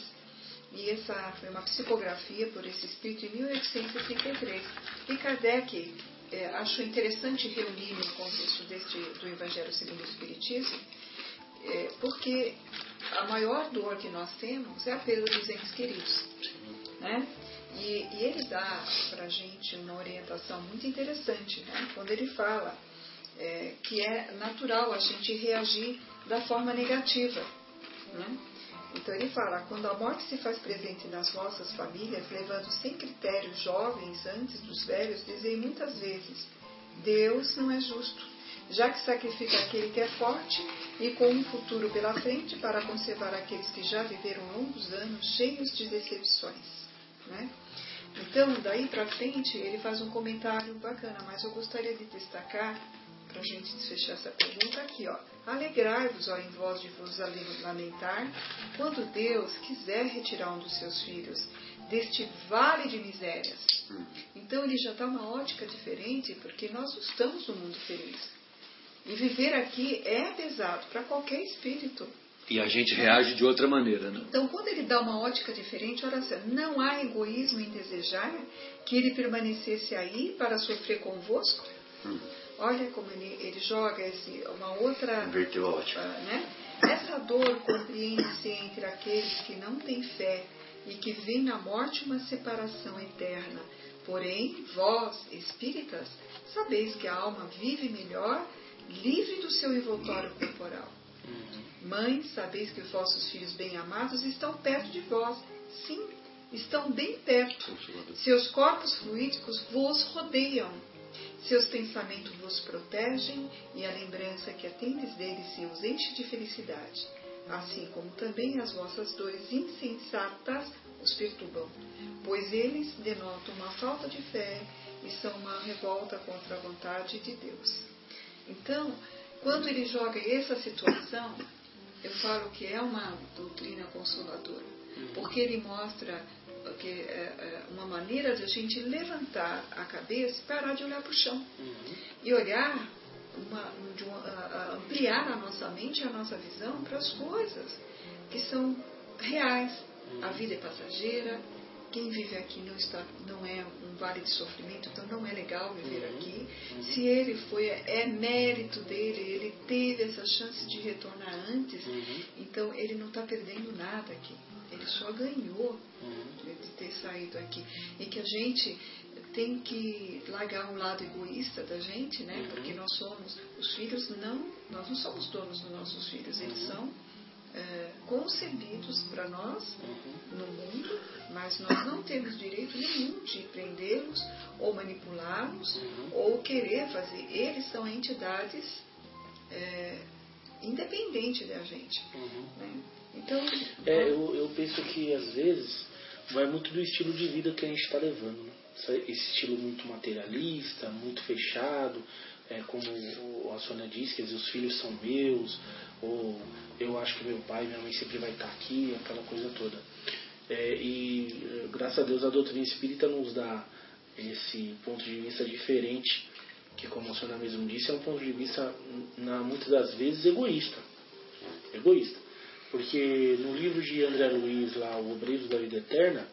e essa foi uma psicografia por esse espírito em 1833. E Kardec é, achou interessante reunir no contexto deste, do Evangelho segundo o Espiritismo, é, porque a maior dor que nós temos é a perda dos entes queridos. Né? E, e ele dá para a gente uma orientação muito interessante, né? quando ele fala é, que é natural a gente reagir da forma negativa. Né? Então ele fala, quando a morte se faz presente nas vossas famílias, levando sem critério jovens antes dos velhos, dizei muitas vezes, Deus não é justo, já que sacrifica aquele que é forte e com um futuro pela frente para conservar aqueles que já viveram longos anos cheios de decepções. Né? Então, daí para frente, ele faz um comentário bacana, mas eu gostaria de destacar, para a gente fechar essa pergunta aqui, ó. Alegrai-vos, ó, em vós de vos lamentar, quando Deus quiser retirar um dos seus filhos deste vale de misérias. Então ele já dá uma ótica diferente, porque nós estamos no mundo feliz. E viver aqui é pesado para qualquer espírito. E a gente reage de outra maneira, né? Então, quando ele dá uma ótica diferente, olha só, não há egoísmo em desejar que ele permanecesse aí para sofrer convosco? Hum. Olha como ele, ele joga esse, uma outra. Inverteu a ótica. Uh, né? Essa dor compreende-se entre aqueles que não têm fé e que veem na morte uma separação eterna. Porém, vós, espíritas, sabeis que a alma vive melhor, livre do seu envoltório corporal. Mães, sabeis que os vossos filhos bem-amados estão perto de vós. Sim, estão bem perto. Seus corpos fluídicos vos rodeiam. Seus pensamentos vos protegem e a lembrança que atendes deles se os enche de felicidade. Assim como também as vossas dores insensatas os perturbam, pois eles denotam uma falta de fé e são uma revolta contra a vontade de Deus. Então, quando ele joga essa situação, eu falo que é uma doutrina consoladora, porque ele mostra que é, é uma maneira de a gente levantar a cabeça e parar de olhar para o chão uhum. e olhar, uma, uma, ampliar a nossa mente e a nossa visão para as coisas que são reais. Uhum. A vida é passageira, quem vive aqui não está não é um vale de sofrimento, então não é legal viver uhum, aqui. Uhum. Se ele foi, é mérito dele, ele teve essa chance de retornar antes, uhum. então ele não está perdendo nada aqui. Ele só ganhou uhum. de ter saído aqui. E que a gente tem que largar um lado egoísta da gente, né? Uhum. Porque nós somos, os filhos não, nós não somos donos dos nossos filhos, eles Uhum. são é, concebidos para nós no mundo, mas nós não temos direito nenhum de prendê-los ou manipulá-los Uhum. ou querer fazer. Eles são entidades é, independentes da gente. Uhum. Né? Então, É, eu, eu penso que às vezes vai muito do estilo de vida que a gente está levando. Né? Esse estilo muito materialista, muito fechado, é, como o- a Sônia disse, quer dizer, os filhos são meus, ou eu acho que meu pai e minha mãe sempre vai estar aqui, aquela coisa toda. É, e eh, graças a Deus a doutrina espírita nos dá esse ponto de vista diferente, que como a Sônia mesmo disse, é um ponto de vista, na, muitas das vezes, egoísta egoísta. Porque no livro de André Luiz, lá, O Obreiros da Vida Eterna,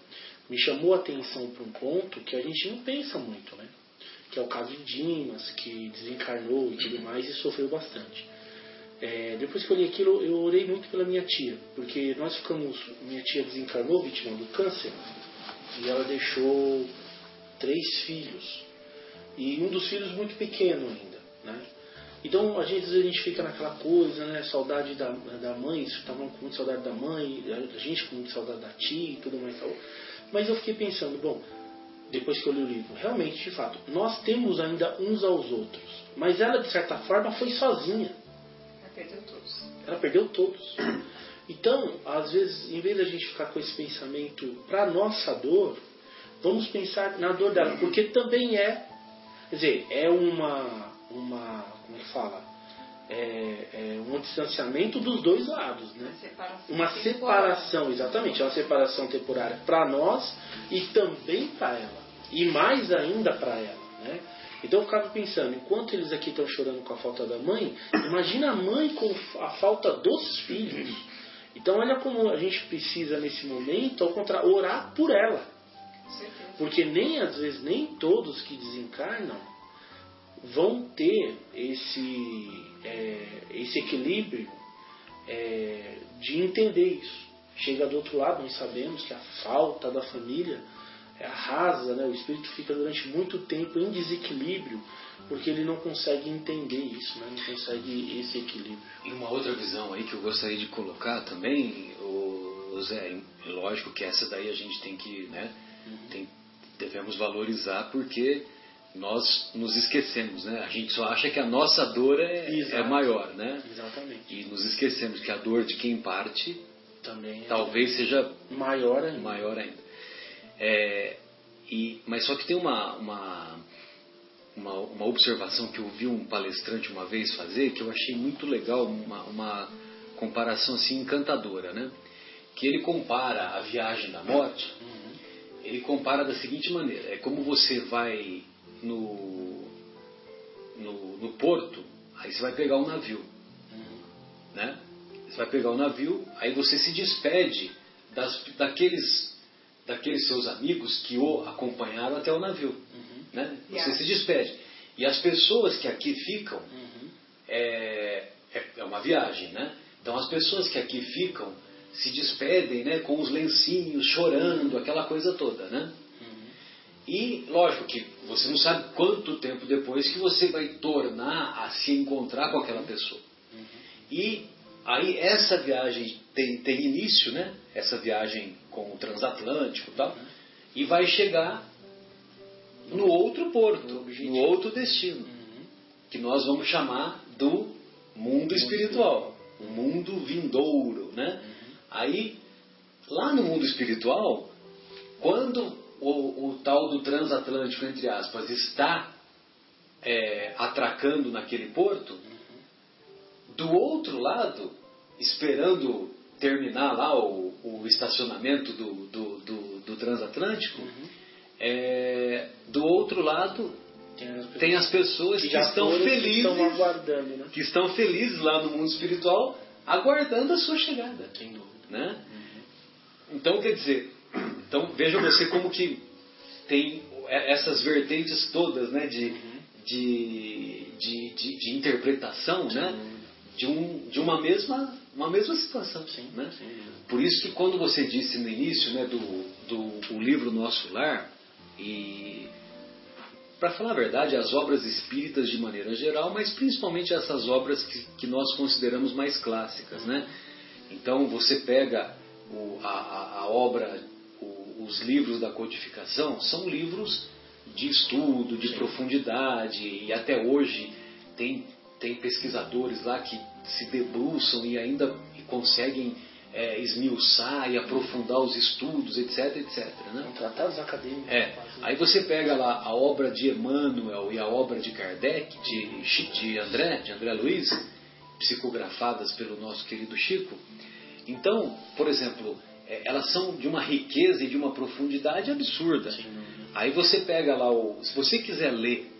me chamou a atenção para um ponto que a gente não pensa muito, né? Que é o caso de Dimas, que desencarnou e tudo mais e sofreu bastante. É, depois que eu li aquilo, eu orei muito pela minha tia, porque nós ficamos. Minha tia desencarnou, vítima do câncer, e ela deixou três filhos. E um dos filhos muito pequeno ainda, né? Então, às vezes a gente fica naquela coisa, né? Saudade da, da mãe, estavam com muita saudade da mãe, a gente com muita saudade da tia e tudo mais. Mas eu fiquei pensando, bom, depois que eu li o livro, realmente, de fato, nós temos ainda uns aos outros. Mas ela, de certa forma, foi sozinha. já perdeu todos. Ela perdeu todos. Então, às vezes, em vez da gente ficar com esse pensamento para nossa dor, vamos pensar na dor dela, porque também é, quer dizer, é uma, uma como é que fala? É, é um distanciamento dos dois lados, né? Separação Uma temporária. separação, exatamente, é uma separação temporária para nós e também para ela, e mais ainda para ela, né? Então eu ficava pensando, enquanto eles aqui estão chorando com a falta da mãe, imagina a mãe com a falta dos filhos. Então olha como a gente precisa nesse momento, ao contrário, orar por ela. Porque nem às vezes nem todos que desencarnam vão ter esse, é, esse equilíbrio é, de entender isso. Chega do outro lado, nós sabemos que a falta da família é arrasa, né? o espírito fica durante muito tempo em desequilíbrio, porque ele não consegue entender isso, né? não consegue esse equilíbrio. E uma outra visão aí que eu gostaria de colocar também, o Zé, lógico que essa daí a gente tem que, né, tem, devemos valorizar porque nós nos esquecemos, né? A gente só acha que a nossa dor é, é maior, né? Exatamente. E nos esquecemos que a dor de quem parte Também é talvez seja maior ainda. maior ainda. É, e, mas só que tem uma, uma, uma, uma observação que eu vi um palestrante uma vez fazer que eu achei muito legal, uma, uma comparação assim encantadora, né? Que ele compara a viagem da morte, ele compara da seguinte maneira: é como você vai no, no, no porto, aí você vai pegar um navio, né? Você vai pegar o navio, aí você se despede das, daqueles, daqueles seus amigos que o acompanharam até o navio. Né? Você Yeah. se despede. E as pessoas que aqui ficam, Uhum. é, é, é uma viagem, né? Então as pessoas que aqui ficam se despedem né, com os lencinhos, chorando, aquela coisa toda, né? E lógico que você não sabe quanto tempo depois que você vai tornar a se encontrar com aquela pessoa. E aí essa viagem tem, tem início, né? Essa viagem com o transatlântico e tal, e vai chegar no outro porto, No no outro destino, que nós vamos chamar do mundo espiritual, o mundo vindouro, né? Aí, lá no mundo espiritual, quando o, o tal do transatlântico, entre aspas, está é, atracando naquele porto, do outro lado, esperando terminar lá o, o estacionamento do, do, do, do transatlântico, é, do outro lado Tem as pessoas tem as pessoas que, já estão foram, que felizes, estão aguardando, né? que estão felizes lá no mundo espiritual, aguardando a sua chegada né? Então, quer dizer, então veja você como que tem essas vertentes todas, né, de, de, de, de, de interpretação, né, de, um, de uma mesma uma mesma situação, Sim, né? dúvida. Por isso que quando você disse no início, né, do, do o livro Nosso Lar e para falar a verdade, as obras espíritas de maneira geral, mas principalmente essas obras que, que nós consideramos mais clássicas, né? Então você pega o, a, a, obra, o, os livros da codificação, são livros de estudo, de Sim. profundidade, e até hoje tem, tem pesquisadores lá que se debruçam e ainda conseguem é, esmiuçar e aprofundar os estudos, etc, etc. Né? Tratados acadêmicos. É. Aí você pega lá a obra de Emmanuel e a obra de Kardec, de, de André, de André Luiz, psicografadas pelo nosso querido Chico. Então, por exemplo, é, elas são de uma riqueza e de uma profundidade absurda. Sim. Aí você pega lá o. Se você quiser ler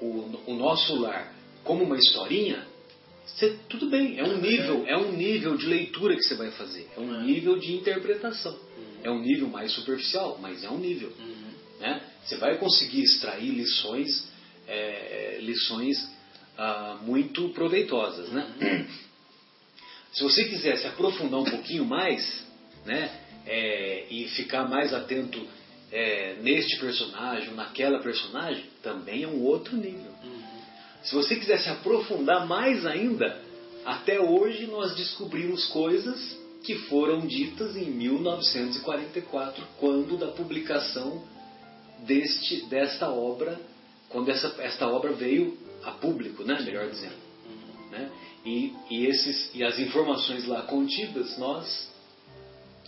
o, o nosso lar como uma historinha, você, tudo bem, é um nível, é um nível de leitura que você vai fazer, é um nível de interpretação. Uhum. É um nível mais superficial, mas é um nível. Uhum. Né? Você vai conseguir extrair lições, é, lições ah, muito proveitosas. Né? Uhum. Se você quiser se aprofundar um pouquinho mais, né, é, e ficar mais atento é, neste personagem, naquela personagem, também é um outro nível. Se você quiser se aprofundar mais ainda, até hoje nós descobrimos coisas que foram ditas em 1944, quando da publicação deste, desta obra, quando essa, esta obra veio a público, né, melhor dizendo. Né? E, e, esses, e as informações lá contidas, nós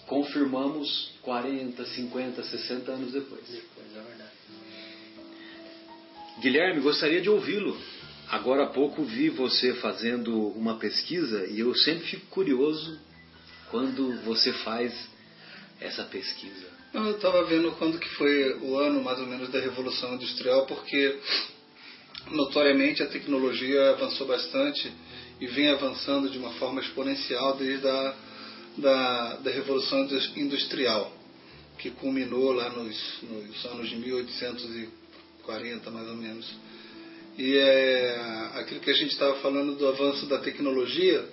confirmamos 40, 50, 60 anos depois. Depois, é verdade. Guilherme, gostaria de ouvi-lo. Agora há pouco vi você fazendo uma pesquisa e eu sempre fico curioso quando você faz essa pesquisa. Eu estava vendo quando que foi o ano mais ou menos da Revolução Industrial, porque notoriamente a tecnologia avançou bastante e vem avançando de uma forma exponencial desde a da, da Revolução Industrial, que culminou lá nos, nos anos de 1840 mais ou menos. E é aquilo que a gente estava falando do avanço da tecnologia.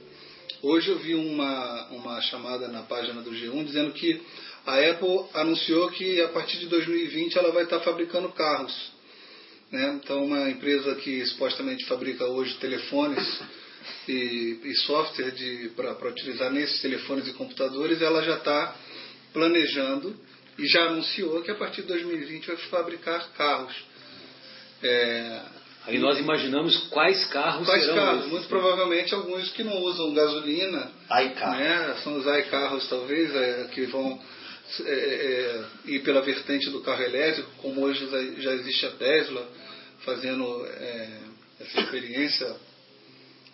Hoje eu vi uma, uma chamada na página do G1 dizendo que a Apple anunciou que a partir de 2020 ela vai estar fabricando carros. Né? Então, uma empresa que supostamente fabrica hoje telefones e, e software para utilizar nesses telefones e computadores, ela já está planejando e já anunciou que a partir de 2020 vai fabricar carros. É, Aí nós imaginamos quais carros quais serão carros? Esses. Muito provavelmente alguns que não usam gasolina. iCar. Né? São os iCarros, talvez, é, que vão é, é, ir pela vertente do carro elétrico, como hoje já existe a Tesla fazendo é, essa experiência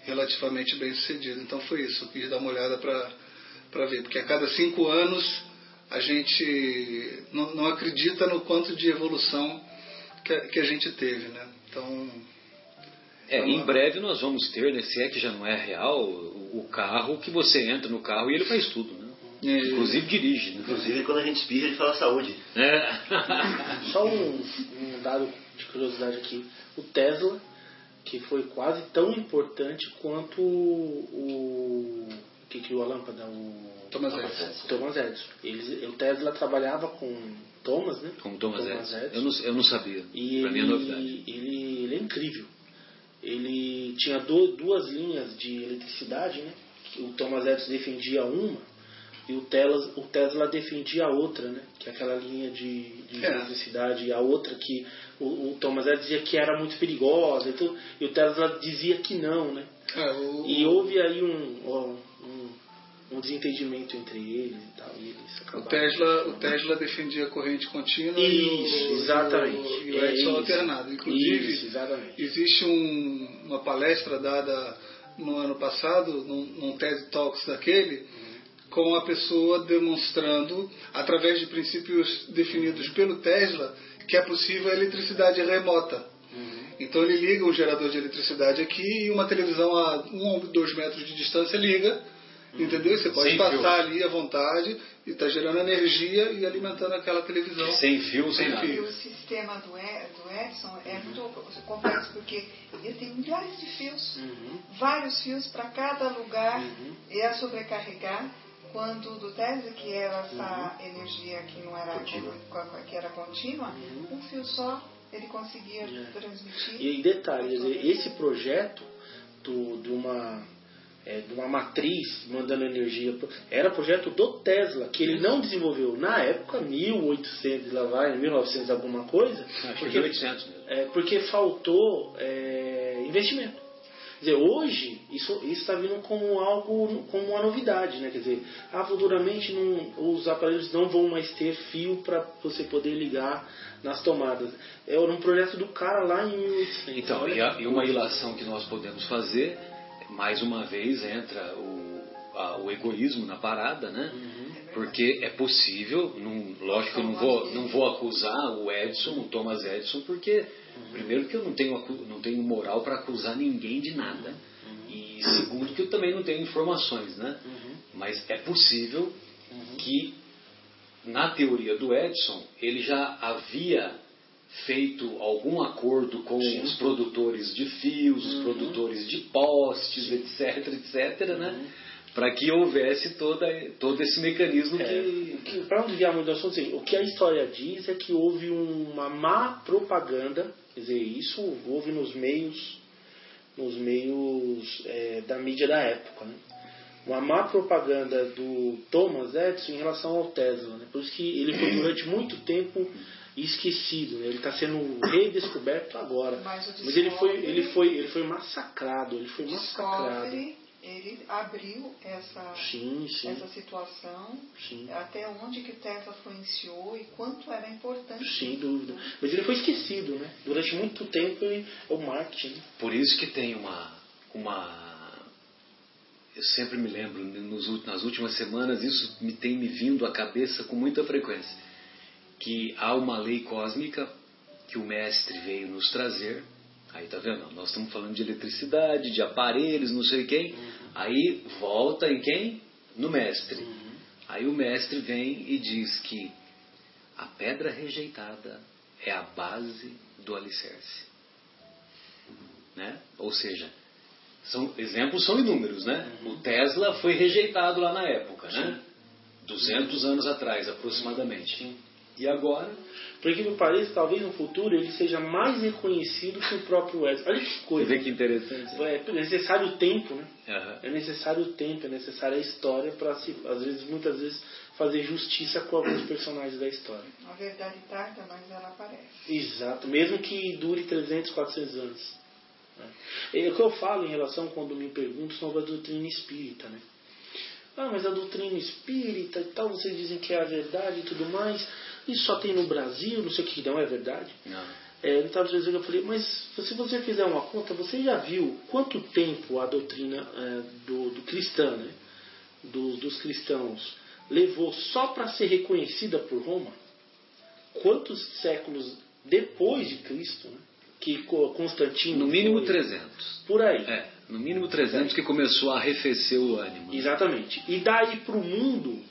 relativamente bem sucedida. Então foi isso, eu quis dar uma olhada para ver, porque a cada cinco anos a gente não, não acredita no quanto de evolução que a, que a gente teve, né? Então. É, em breve nós vamos ter, né, se é que já não é real, o, o carro que você entra no carro e ele faz tudo, né? É, Inclusive dirige. Né? Inclusive quando a gente espirra ele fala saúde. É. [LAUGHS] Só um, um dado de curiosidade aqui. O Tesla, que foi quase tão importante quanto o, o que criou a lâmpada, o Thomas Edison. Thomas Edison. Ele, o Tesla trabalhava com Thomas, né? Com Thomas, Thomas Edison. Edison. Eu, não, eu não sabia. E pra ele, mim é novidade. Ele, ele é incrível. Ele tinha do, duas linhas de eletricidade, né? O Thomas Edison defendia uma e o Tesla, o Tesla defendia a outra, né? Que é aquela linha de, de é. eletricidade e a outra que o, o, Thomas Edison dizia que era muito perigosa e, tudo, e o Tesla dizia que não, né? É, o, e houve aí um, um desentendimento entre eles e tal. E eles o, Tesla, o Tesla defendia a corrente contínua isso, e o, exatamente. E o, Edson é alternado. Inclusive, isso, existe um, uma palestra dada no ano passado, num, num TED Talks daquele, uhum. com a pessoa demonstrando, através de princípios definidos pelo Tesla, que é possível a eletricidade remota. Uhum. Então ele liga um gerador de eletricidade aqui e uma televisão a um ou dois metros de distância liga Entendeu? Você pode sem passar fio. ali à vontade e está gerando energia e alimentando aquela televisão. Sem fio, sem, sem fio. O sistema do, do Edson é muito complexo porque ele tem milhares de fios, uhum. vários fios para cada lugar uhum. e a sobrecarregar. Quando do Tesla, que era essa uhum. energia que não era contínua. que era contínua, uhum. um fio só ele conseguia É. transmitir. E aí, detalhe, quer para dizer, todo esse projeto do, de, uma, é, de uma matriz mandando energia pro- era projeto do Tesla, que ele não desenvolveu na época, 1800 lá vai, 1900 alguma coisa, Acho que porque, é 800 mesmo. é, porque faltou é, investimento. Quer dizer, hoje isso está vindo como algo, como uma novidade, né? Quer dizer, ah, futuramente não, os aparelhos não vão mais ter fio para você poder ligar nas tomadas. É um projeto do cara lá em 1800. Então, e, a- e uma ilação que nós podemos fazer, mais uma vez entra o, a- o egoísmo na parada, né? Porque é possível, não- lógico que eu não vou, não vou acusar o Edson, o Thomas Edison, porque primeiro que eu não tenho, não tenho moral para acusar ninguém de nada. E segundo que eu também não tenho informações, né? Mas é possível que na teoria do Edison, ele já havia feito algum acordo com os produtores de fios, os produtores de postes, etc, etc, né? Para que houvesse toda, todo esse mecanismo que... Para não desviar muito do assunto, assim, o que a história diz é que houve uma má propaganda, quer dizer, isso houve nos meios, nos meios é, da mídia da época, né? Uma má propaganda do Thomas Edison em relação ao Tesla, né? Por isso que ele foi durante muito tempo esquecido, né? Ele está sendo redescoberto agora. Mas o Mas ele foi, ele foi, ele foi massacrado, ele foi massacrado. Ele abriu essa, Sim, sim, essa situação, sim. até onde que Tesla influenciou e quanto era importante. Sem dúvida. Mas ele foi esquecido, né? Durante muito tempo ele é o marketing. né? Por isso que tem uma... uma eu sempre me lembro, nos, nas últimas semanas, isso me tem me vindo à cabeça com muita frequência. Que há uma lei cósmica que o mestre veio nos trazer. Aí tá vendo? Nós estamos falando de eletricidade, de aparelhos, não sei quem. Aí volta em quem? No mestre. Aí o mestre vem e diz que a pedra rejeitada é a base do alicerce. Né? Ou seja, são, exemplos são inúmeros, né? O Tesla foi rejeitado lá na época, né? 200 anos atrás, aproximadamente. E agora? Por que me pareça, talvez no futuro ele seja mais reconhecido que o próprio Edson. Olha que Você coisa. vê que interessante. É necessário o tempo, né? Aham. É necessário o tempo, é necessária a história para se, às vezes, muitas vezes, fazer justiça com alguns personagens da história. A verdade tarda, mas ela aparece. Exato, mesmo que dure 300, 400 anos. É o que eu falo em relação quando me perguntam sobre a doutrina espírita, né? Ah, mas a doutrina espírita e tal, vocês dizem que é a verdade e tudo mais, isso só tem no Brasil, não sei o que, não é verdade. Não. É, ele estava dizendo, eu falei, mas se você fizer uma conta, você já viu quanto tempo a doutrina é, do, do cristã, né? Do- dos cristãos, levou só para ser reconhecida por Roma? Quantos séculos depois de Cristo, né? Que Co- Constantino. No mínimo foi- 300. Por aí. É, no mínimo 300 que começou a arrefecer o ânimo. Exatamente. E daí para o mundo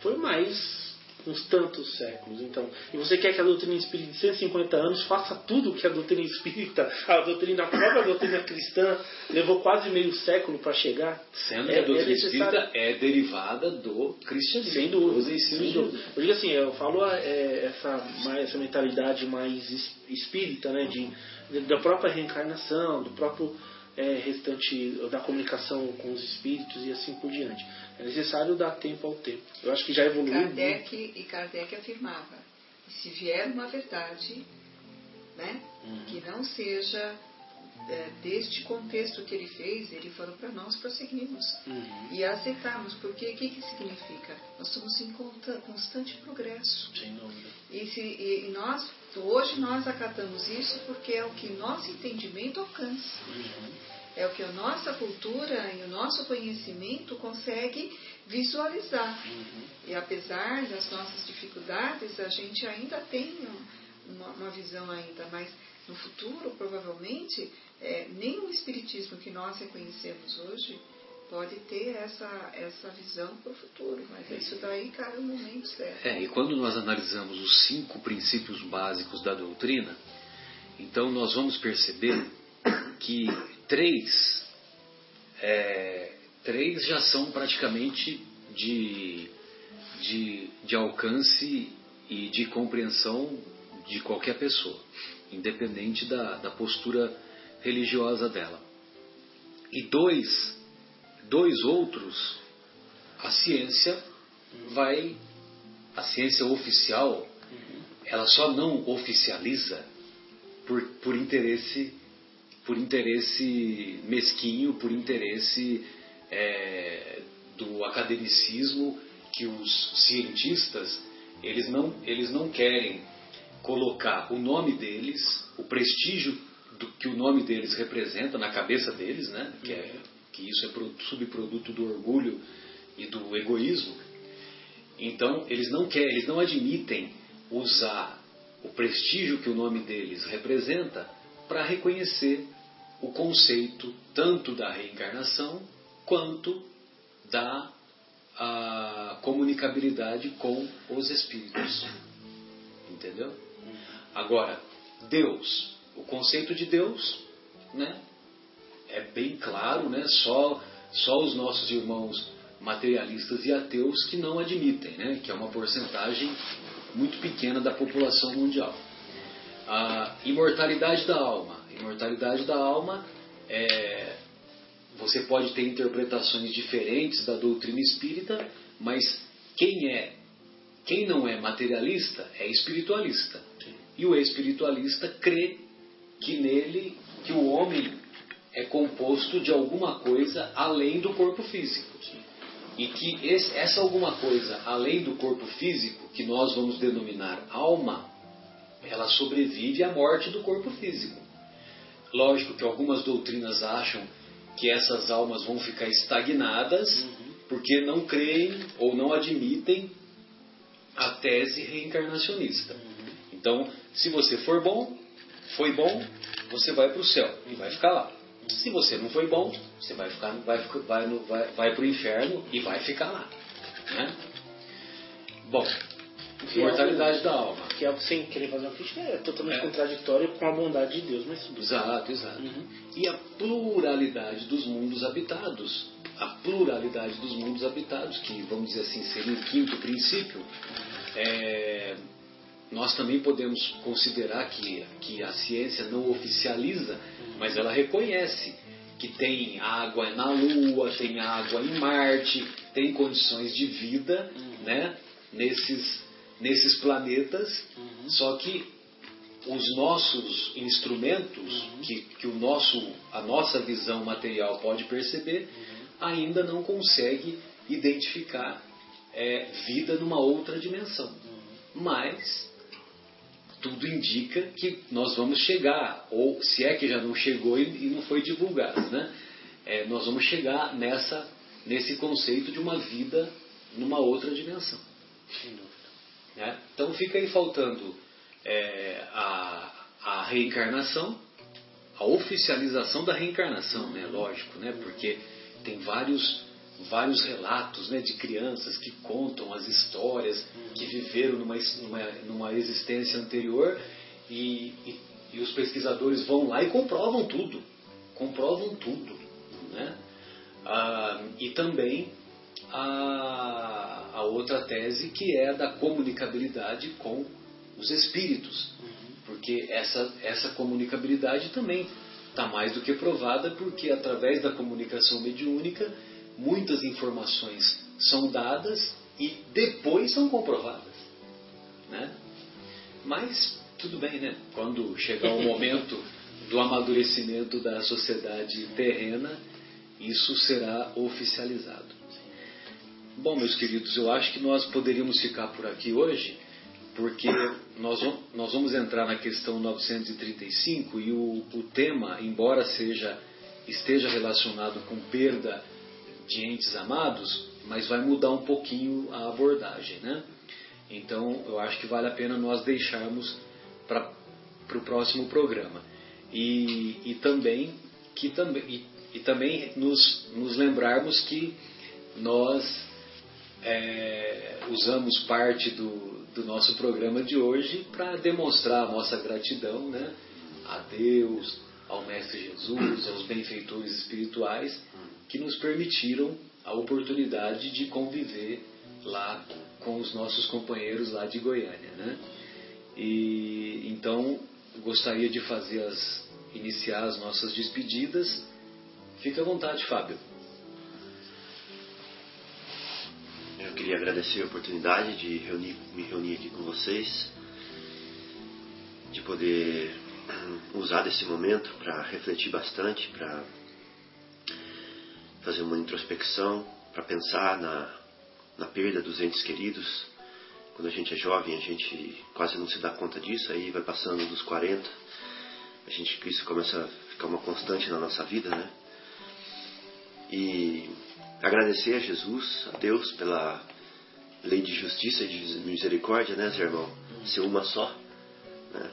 foi mais uns tantos séculos. Então, e você quer que a doutrina espírita de 150 anos faça tudo o que a doutrina espírita, a doutrina a própria doutrina cristã levou quase meio século para chegar? Sendo É- que a doutrina é necessário- espírita é derivada do cristianismo. Sem dúvida. Dos ensinos dúvida. Eu digo assim, eu falo é, essa, mais, essa mentalidade mais es- espírita, né, de- da própria reencarnação, do próprio é, restante da comunicação com os espíritos e assim por diante. É necessário dar tempo ao tempo. Eu acho que já evoluiu muito. Kardec, e Kardec afirmava, se vier uma verdade, né, Uhum. que não seja é, deste contexto que ele fez, ele falou para nós prosseguirmos Uhum. e aceitarmos, porque o que, que significa? Nós estamos em constante progresso. Sem dúvida. E, se, e- nós, hoje nós acatamos isso porque é o que nosso entendimento alcança. É o que a nossa cultura e o nosso conhecimento consegue visualizar. E apesar das nossas dificuldades, a gente ainda tem uma, uma visão ainda, mas no futuro, provavelmente, é, nem o Espiritismo que nós reconhecemos hoje pode ter essa, essa visão para o futuro. Mas isso daí cabe no momento certo. É, e quando nós analisamos os cinco princípios básicos da doutrina, então nós vamos perceber que três, é, três já são praticamente de, de, de alcance e de compreensão de qualquer pessoa. independente da, da postura religiosa dela. E dois, dois outros, a ciência vai, a ciência oficial, ela só não oficializa por, por interesse por interesse mesquinho, por interesse é, do academicismo que os cientistas eles não, eles não querem colocar o nome deles, o prestígio do, que o nome deles representa na cabeça deles, né? que, é, que isso é subproduto do orgulho e do egoísmo. Então, eles não querem, eles não admitem usar o prestígio que o nome deles representa para reconhecer o conceito tanto da reencarnação quanto da comunicabilidade com os espíritos. Entendeu? Agora, Deus, o conceito de Deus, né, é bem claro, né, só, só os nossos irmãos materialistas e ateus que não admitem, né, que é uma porcentagem muito pequena da população mundial. A imortalidade da alma. Imortalidade da alma é, você pode ter interpretações diferentes da doutrina espírita, mas quem é, quem não é materialista é espiritualista. E o espiritualista crê que nele, que o homem é composto de alguma coisa além do corpo físico. E que esse, essa alguma coisa além do corpo físico, que nós vamos denominar alma, ela sobrevive à morte do corpo físico. Lógico que algumas doutrinas acham que essas almas vão ficar estagnadas uhum. porque não creem ou não admitem a tese reencarnacionista. Uhum. Então, se você for bom, foi bom, você vai para o céu e vai ficar lá. Se você não foi bom, você vai ficar, vai, vai, vai, vai para o inferno e vai ficar lá. Né? Bom, que mortalidade é da alma. Que é sem querer fazer uma crítica é totalmente é. contraditório com a bondade de Deus, mas tudo. Exato, exato. Uhum. E a pluralidade dos mundos habitados. A pluralidade dos mundos habitados, que vamos dizer assim, seria o quinto princípio. É, nós também podemos considerar que, que a ciência não oficializa, mas ela reconhece que tem água na Lua, tem água em Marte, tem condições de vida né, nesses, nesses planetas, uhum. só que os nossos instrumentos, uhum. que, que o nosso, a nossa visão material pode perceber, uhum. ainda não consegue identificar é, vida numa outra dimensão. Uhum. Mas tudo indica que nós vamos chegar, ou se é que já não chegou e, e não foi divulgado, né? É, nós vamos chegar nessa, nesse conceito de uma vida numa outra dimensão. Né? Então fica aí faltando é, a, a reencarnação, a oficialização da reencarnação, né? lógico, né? porque tem vários, vários relatos né, de crianças que contam as histórias que viveram numa, numa, numa existência anterior e, e, e os pesquisadores vão lá e comprovam tudo, comprovam tudo. Né? Ah, e também a, a outra tese que é a da comunicabilidade com os espíritos. Porque essa, essa comunicabilidade também está mais do que provada, porque através da comunicação mediúnica muitas informações são dadas e depois são comprovadas. Né? Mas tudo bem, né? Quando chegar o momento [LAUGHS] do amadurecimento da sociedade terrena, isso será oficializado. Bom, meus queridos, eu acho que nós poderíamos ficar por aqui hoje, porque nós, nós vamos entrar na questão 935 e o, o tema, embora seja esteja relacionado com perda de entes amados, mas vai mudar um pouquinho a abordagem, né? Então, eu acho que vale a pena nós deixarmos para o próximo programa. E, e também que também e, e também nos, nos lembrarmos que nós é, usamos parte do, do nosso programa de hoje para demonstrar a nossa gratidão né, a Deus, ao Mestre Jesus, aos benfeitores espirituais que nos permitiram a oportunidade de conviver lá com os nossos companheiros lá de Goiânia. Né? E então gostaria de fazer as iniciar as nossas despedidas. Fique à vontade, Fábio. Eu queria agradecer a oportunidade de reunir, me reunir aqui com vocês, de poder usar desse momento para refletir bastante, para fazer uma introspecção, para pensar na, na perda dos entes queridos. Quando a gente é jovem, a gente quase não se dá conta disso, aí vai passando dos 40, a gente isso começa a ficar uma constante na nossa vida, né? E agradecer a Jesus, a Deus, pela lei de justiça e de misericórdia, né, irmão? Ser uma só. Né?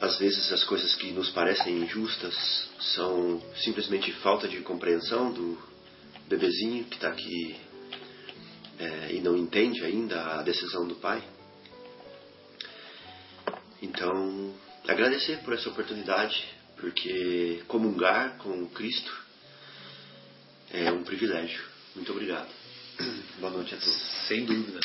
Às vezes as coisas que nos parecem injustas são simplesmente falta de compreensão do bebezinho que está aqui é, e não entende ainda a decisão do pai. Então, agradecer por essa oportunidade, porque comungar com Cristo é um privilégio. Muito obrigado. Boa noite a todos. Sem dúvida.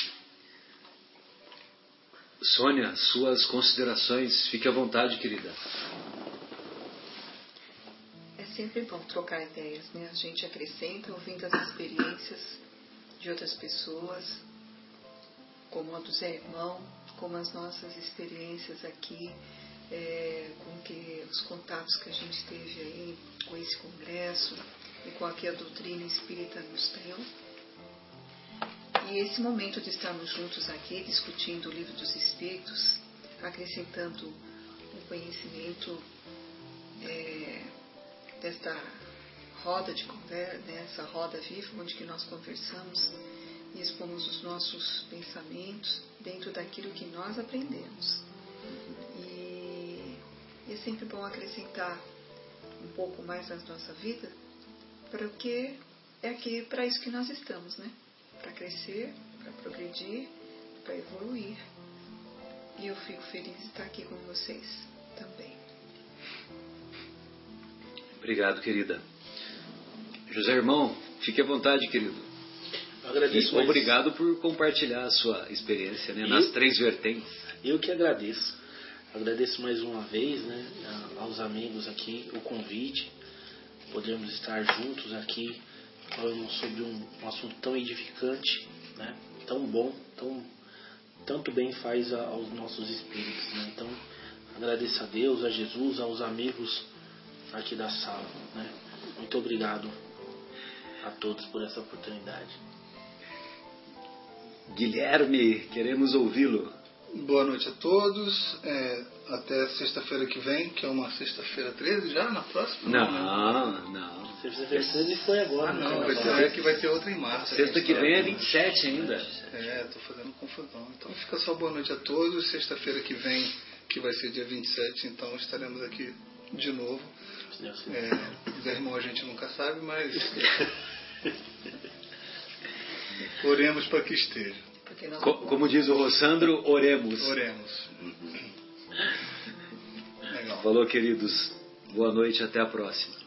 Sônia, suas considerações, fique à vontade, querida. É sempre bom trocar ideias, né? A gente acrescenta ouvindo as experiências de outras pessoas, como a do Zé Irmão, como as nossas experiências aqui, é, com que os contatos que a gente teve aí com esse congresso e com a que a doutrina espírita nos deu. E esse momento de estarmos juntos aqui discutindo o livro dos Espíritos, acrescentando um conhecimento é, desta roda de conversa, dessa roda viva, onde que nós conversamos e expomos os nossos pensamentos dentro daquilo que nós aprendemos. E, e é sempre bom acrescentar um pouco mais na nossa vida, porque é aqui para isso que nós estamos, né? Para crescer, para progredir, para evoluir. E eu fico feliz de estar aqui com vocês também. Obrigado, querida. José Irmão, fique à vontade, querido. Eu agradeço E obrigado por compartilhar a sua experiência né, nas três vertentes. Eu que agradeço. Agradeço mais uma vez né, aos amigos aqui o convite. Podemos estar juntos aqui falando sobre um, um assunto tão edificante, né, tão bom, tão, tanto bem faz a- aos nossos espíritos. Né? Então, agradeço a Deus, a Jesus, aos amigos aqui da sala. Né? Muito obrigado a todos por essa oportunidade. Guilherme, queremos ouvi-lo. Boa noite a todos. É, até sexta-feira que vem, que é uma sexta-feira 13 já, na próxima? Não, não. Sexta-feira foi agora. Ah, não, né? vai ter, que vai ter outra em março. Sexta que É, vem é 27 ainda. É, tô fazendo confusão. Então fica só boa noite a todos. Sexta-feira que vem, que vai ser dia 27, então estaremos aqui de novo. É, Zé Irmão a gente nunca sabe, mas. [LAUGHS] Oremos para que esteja. Como diz o Rossandro, oremos. Oremos. Legal. Falou, queridos. Boa noite, até a próxima.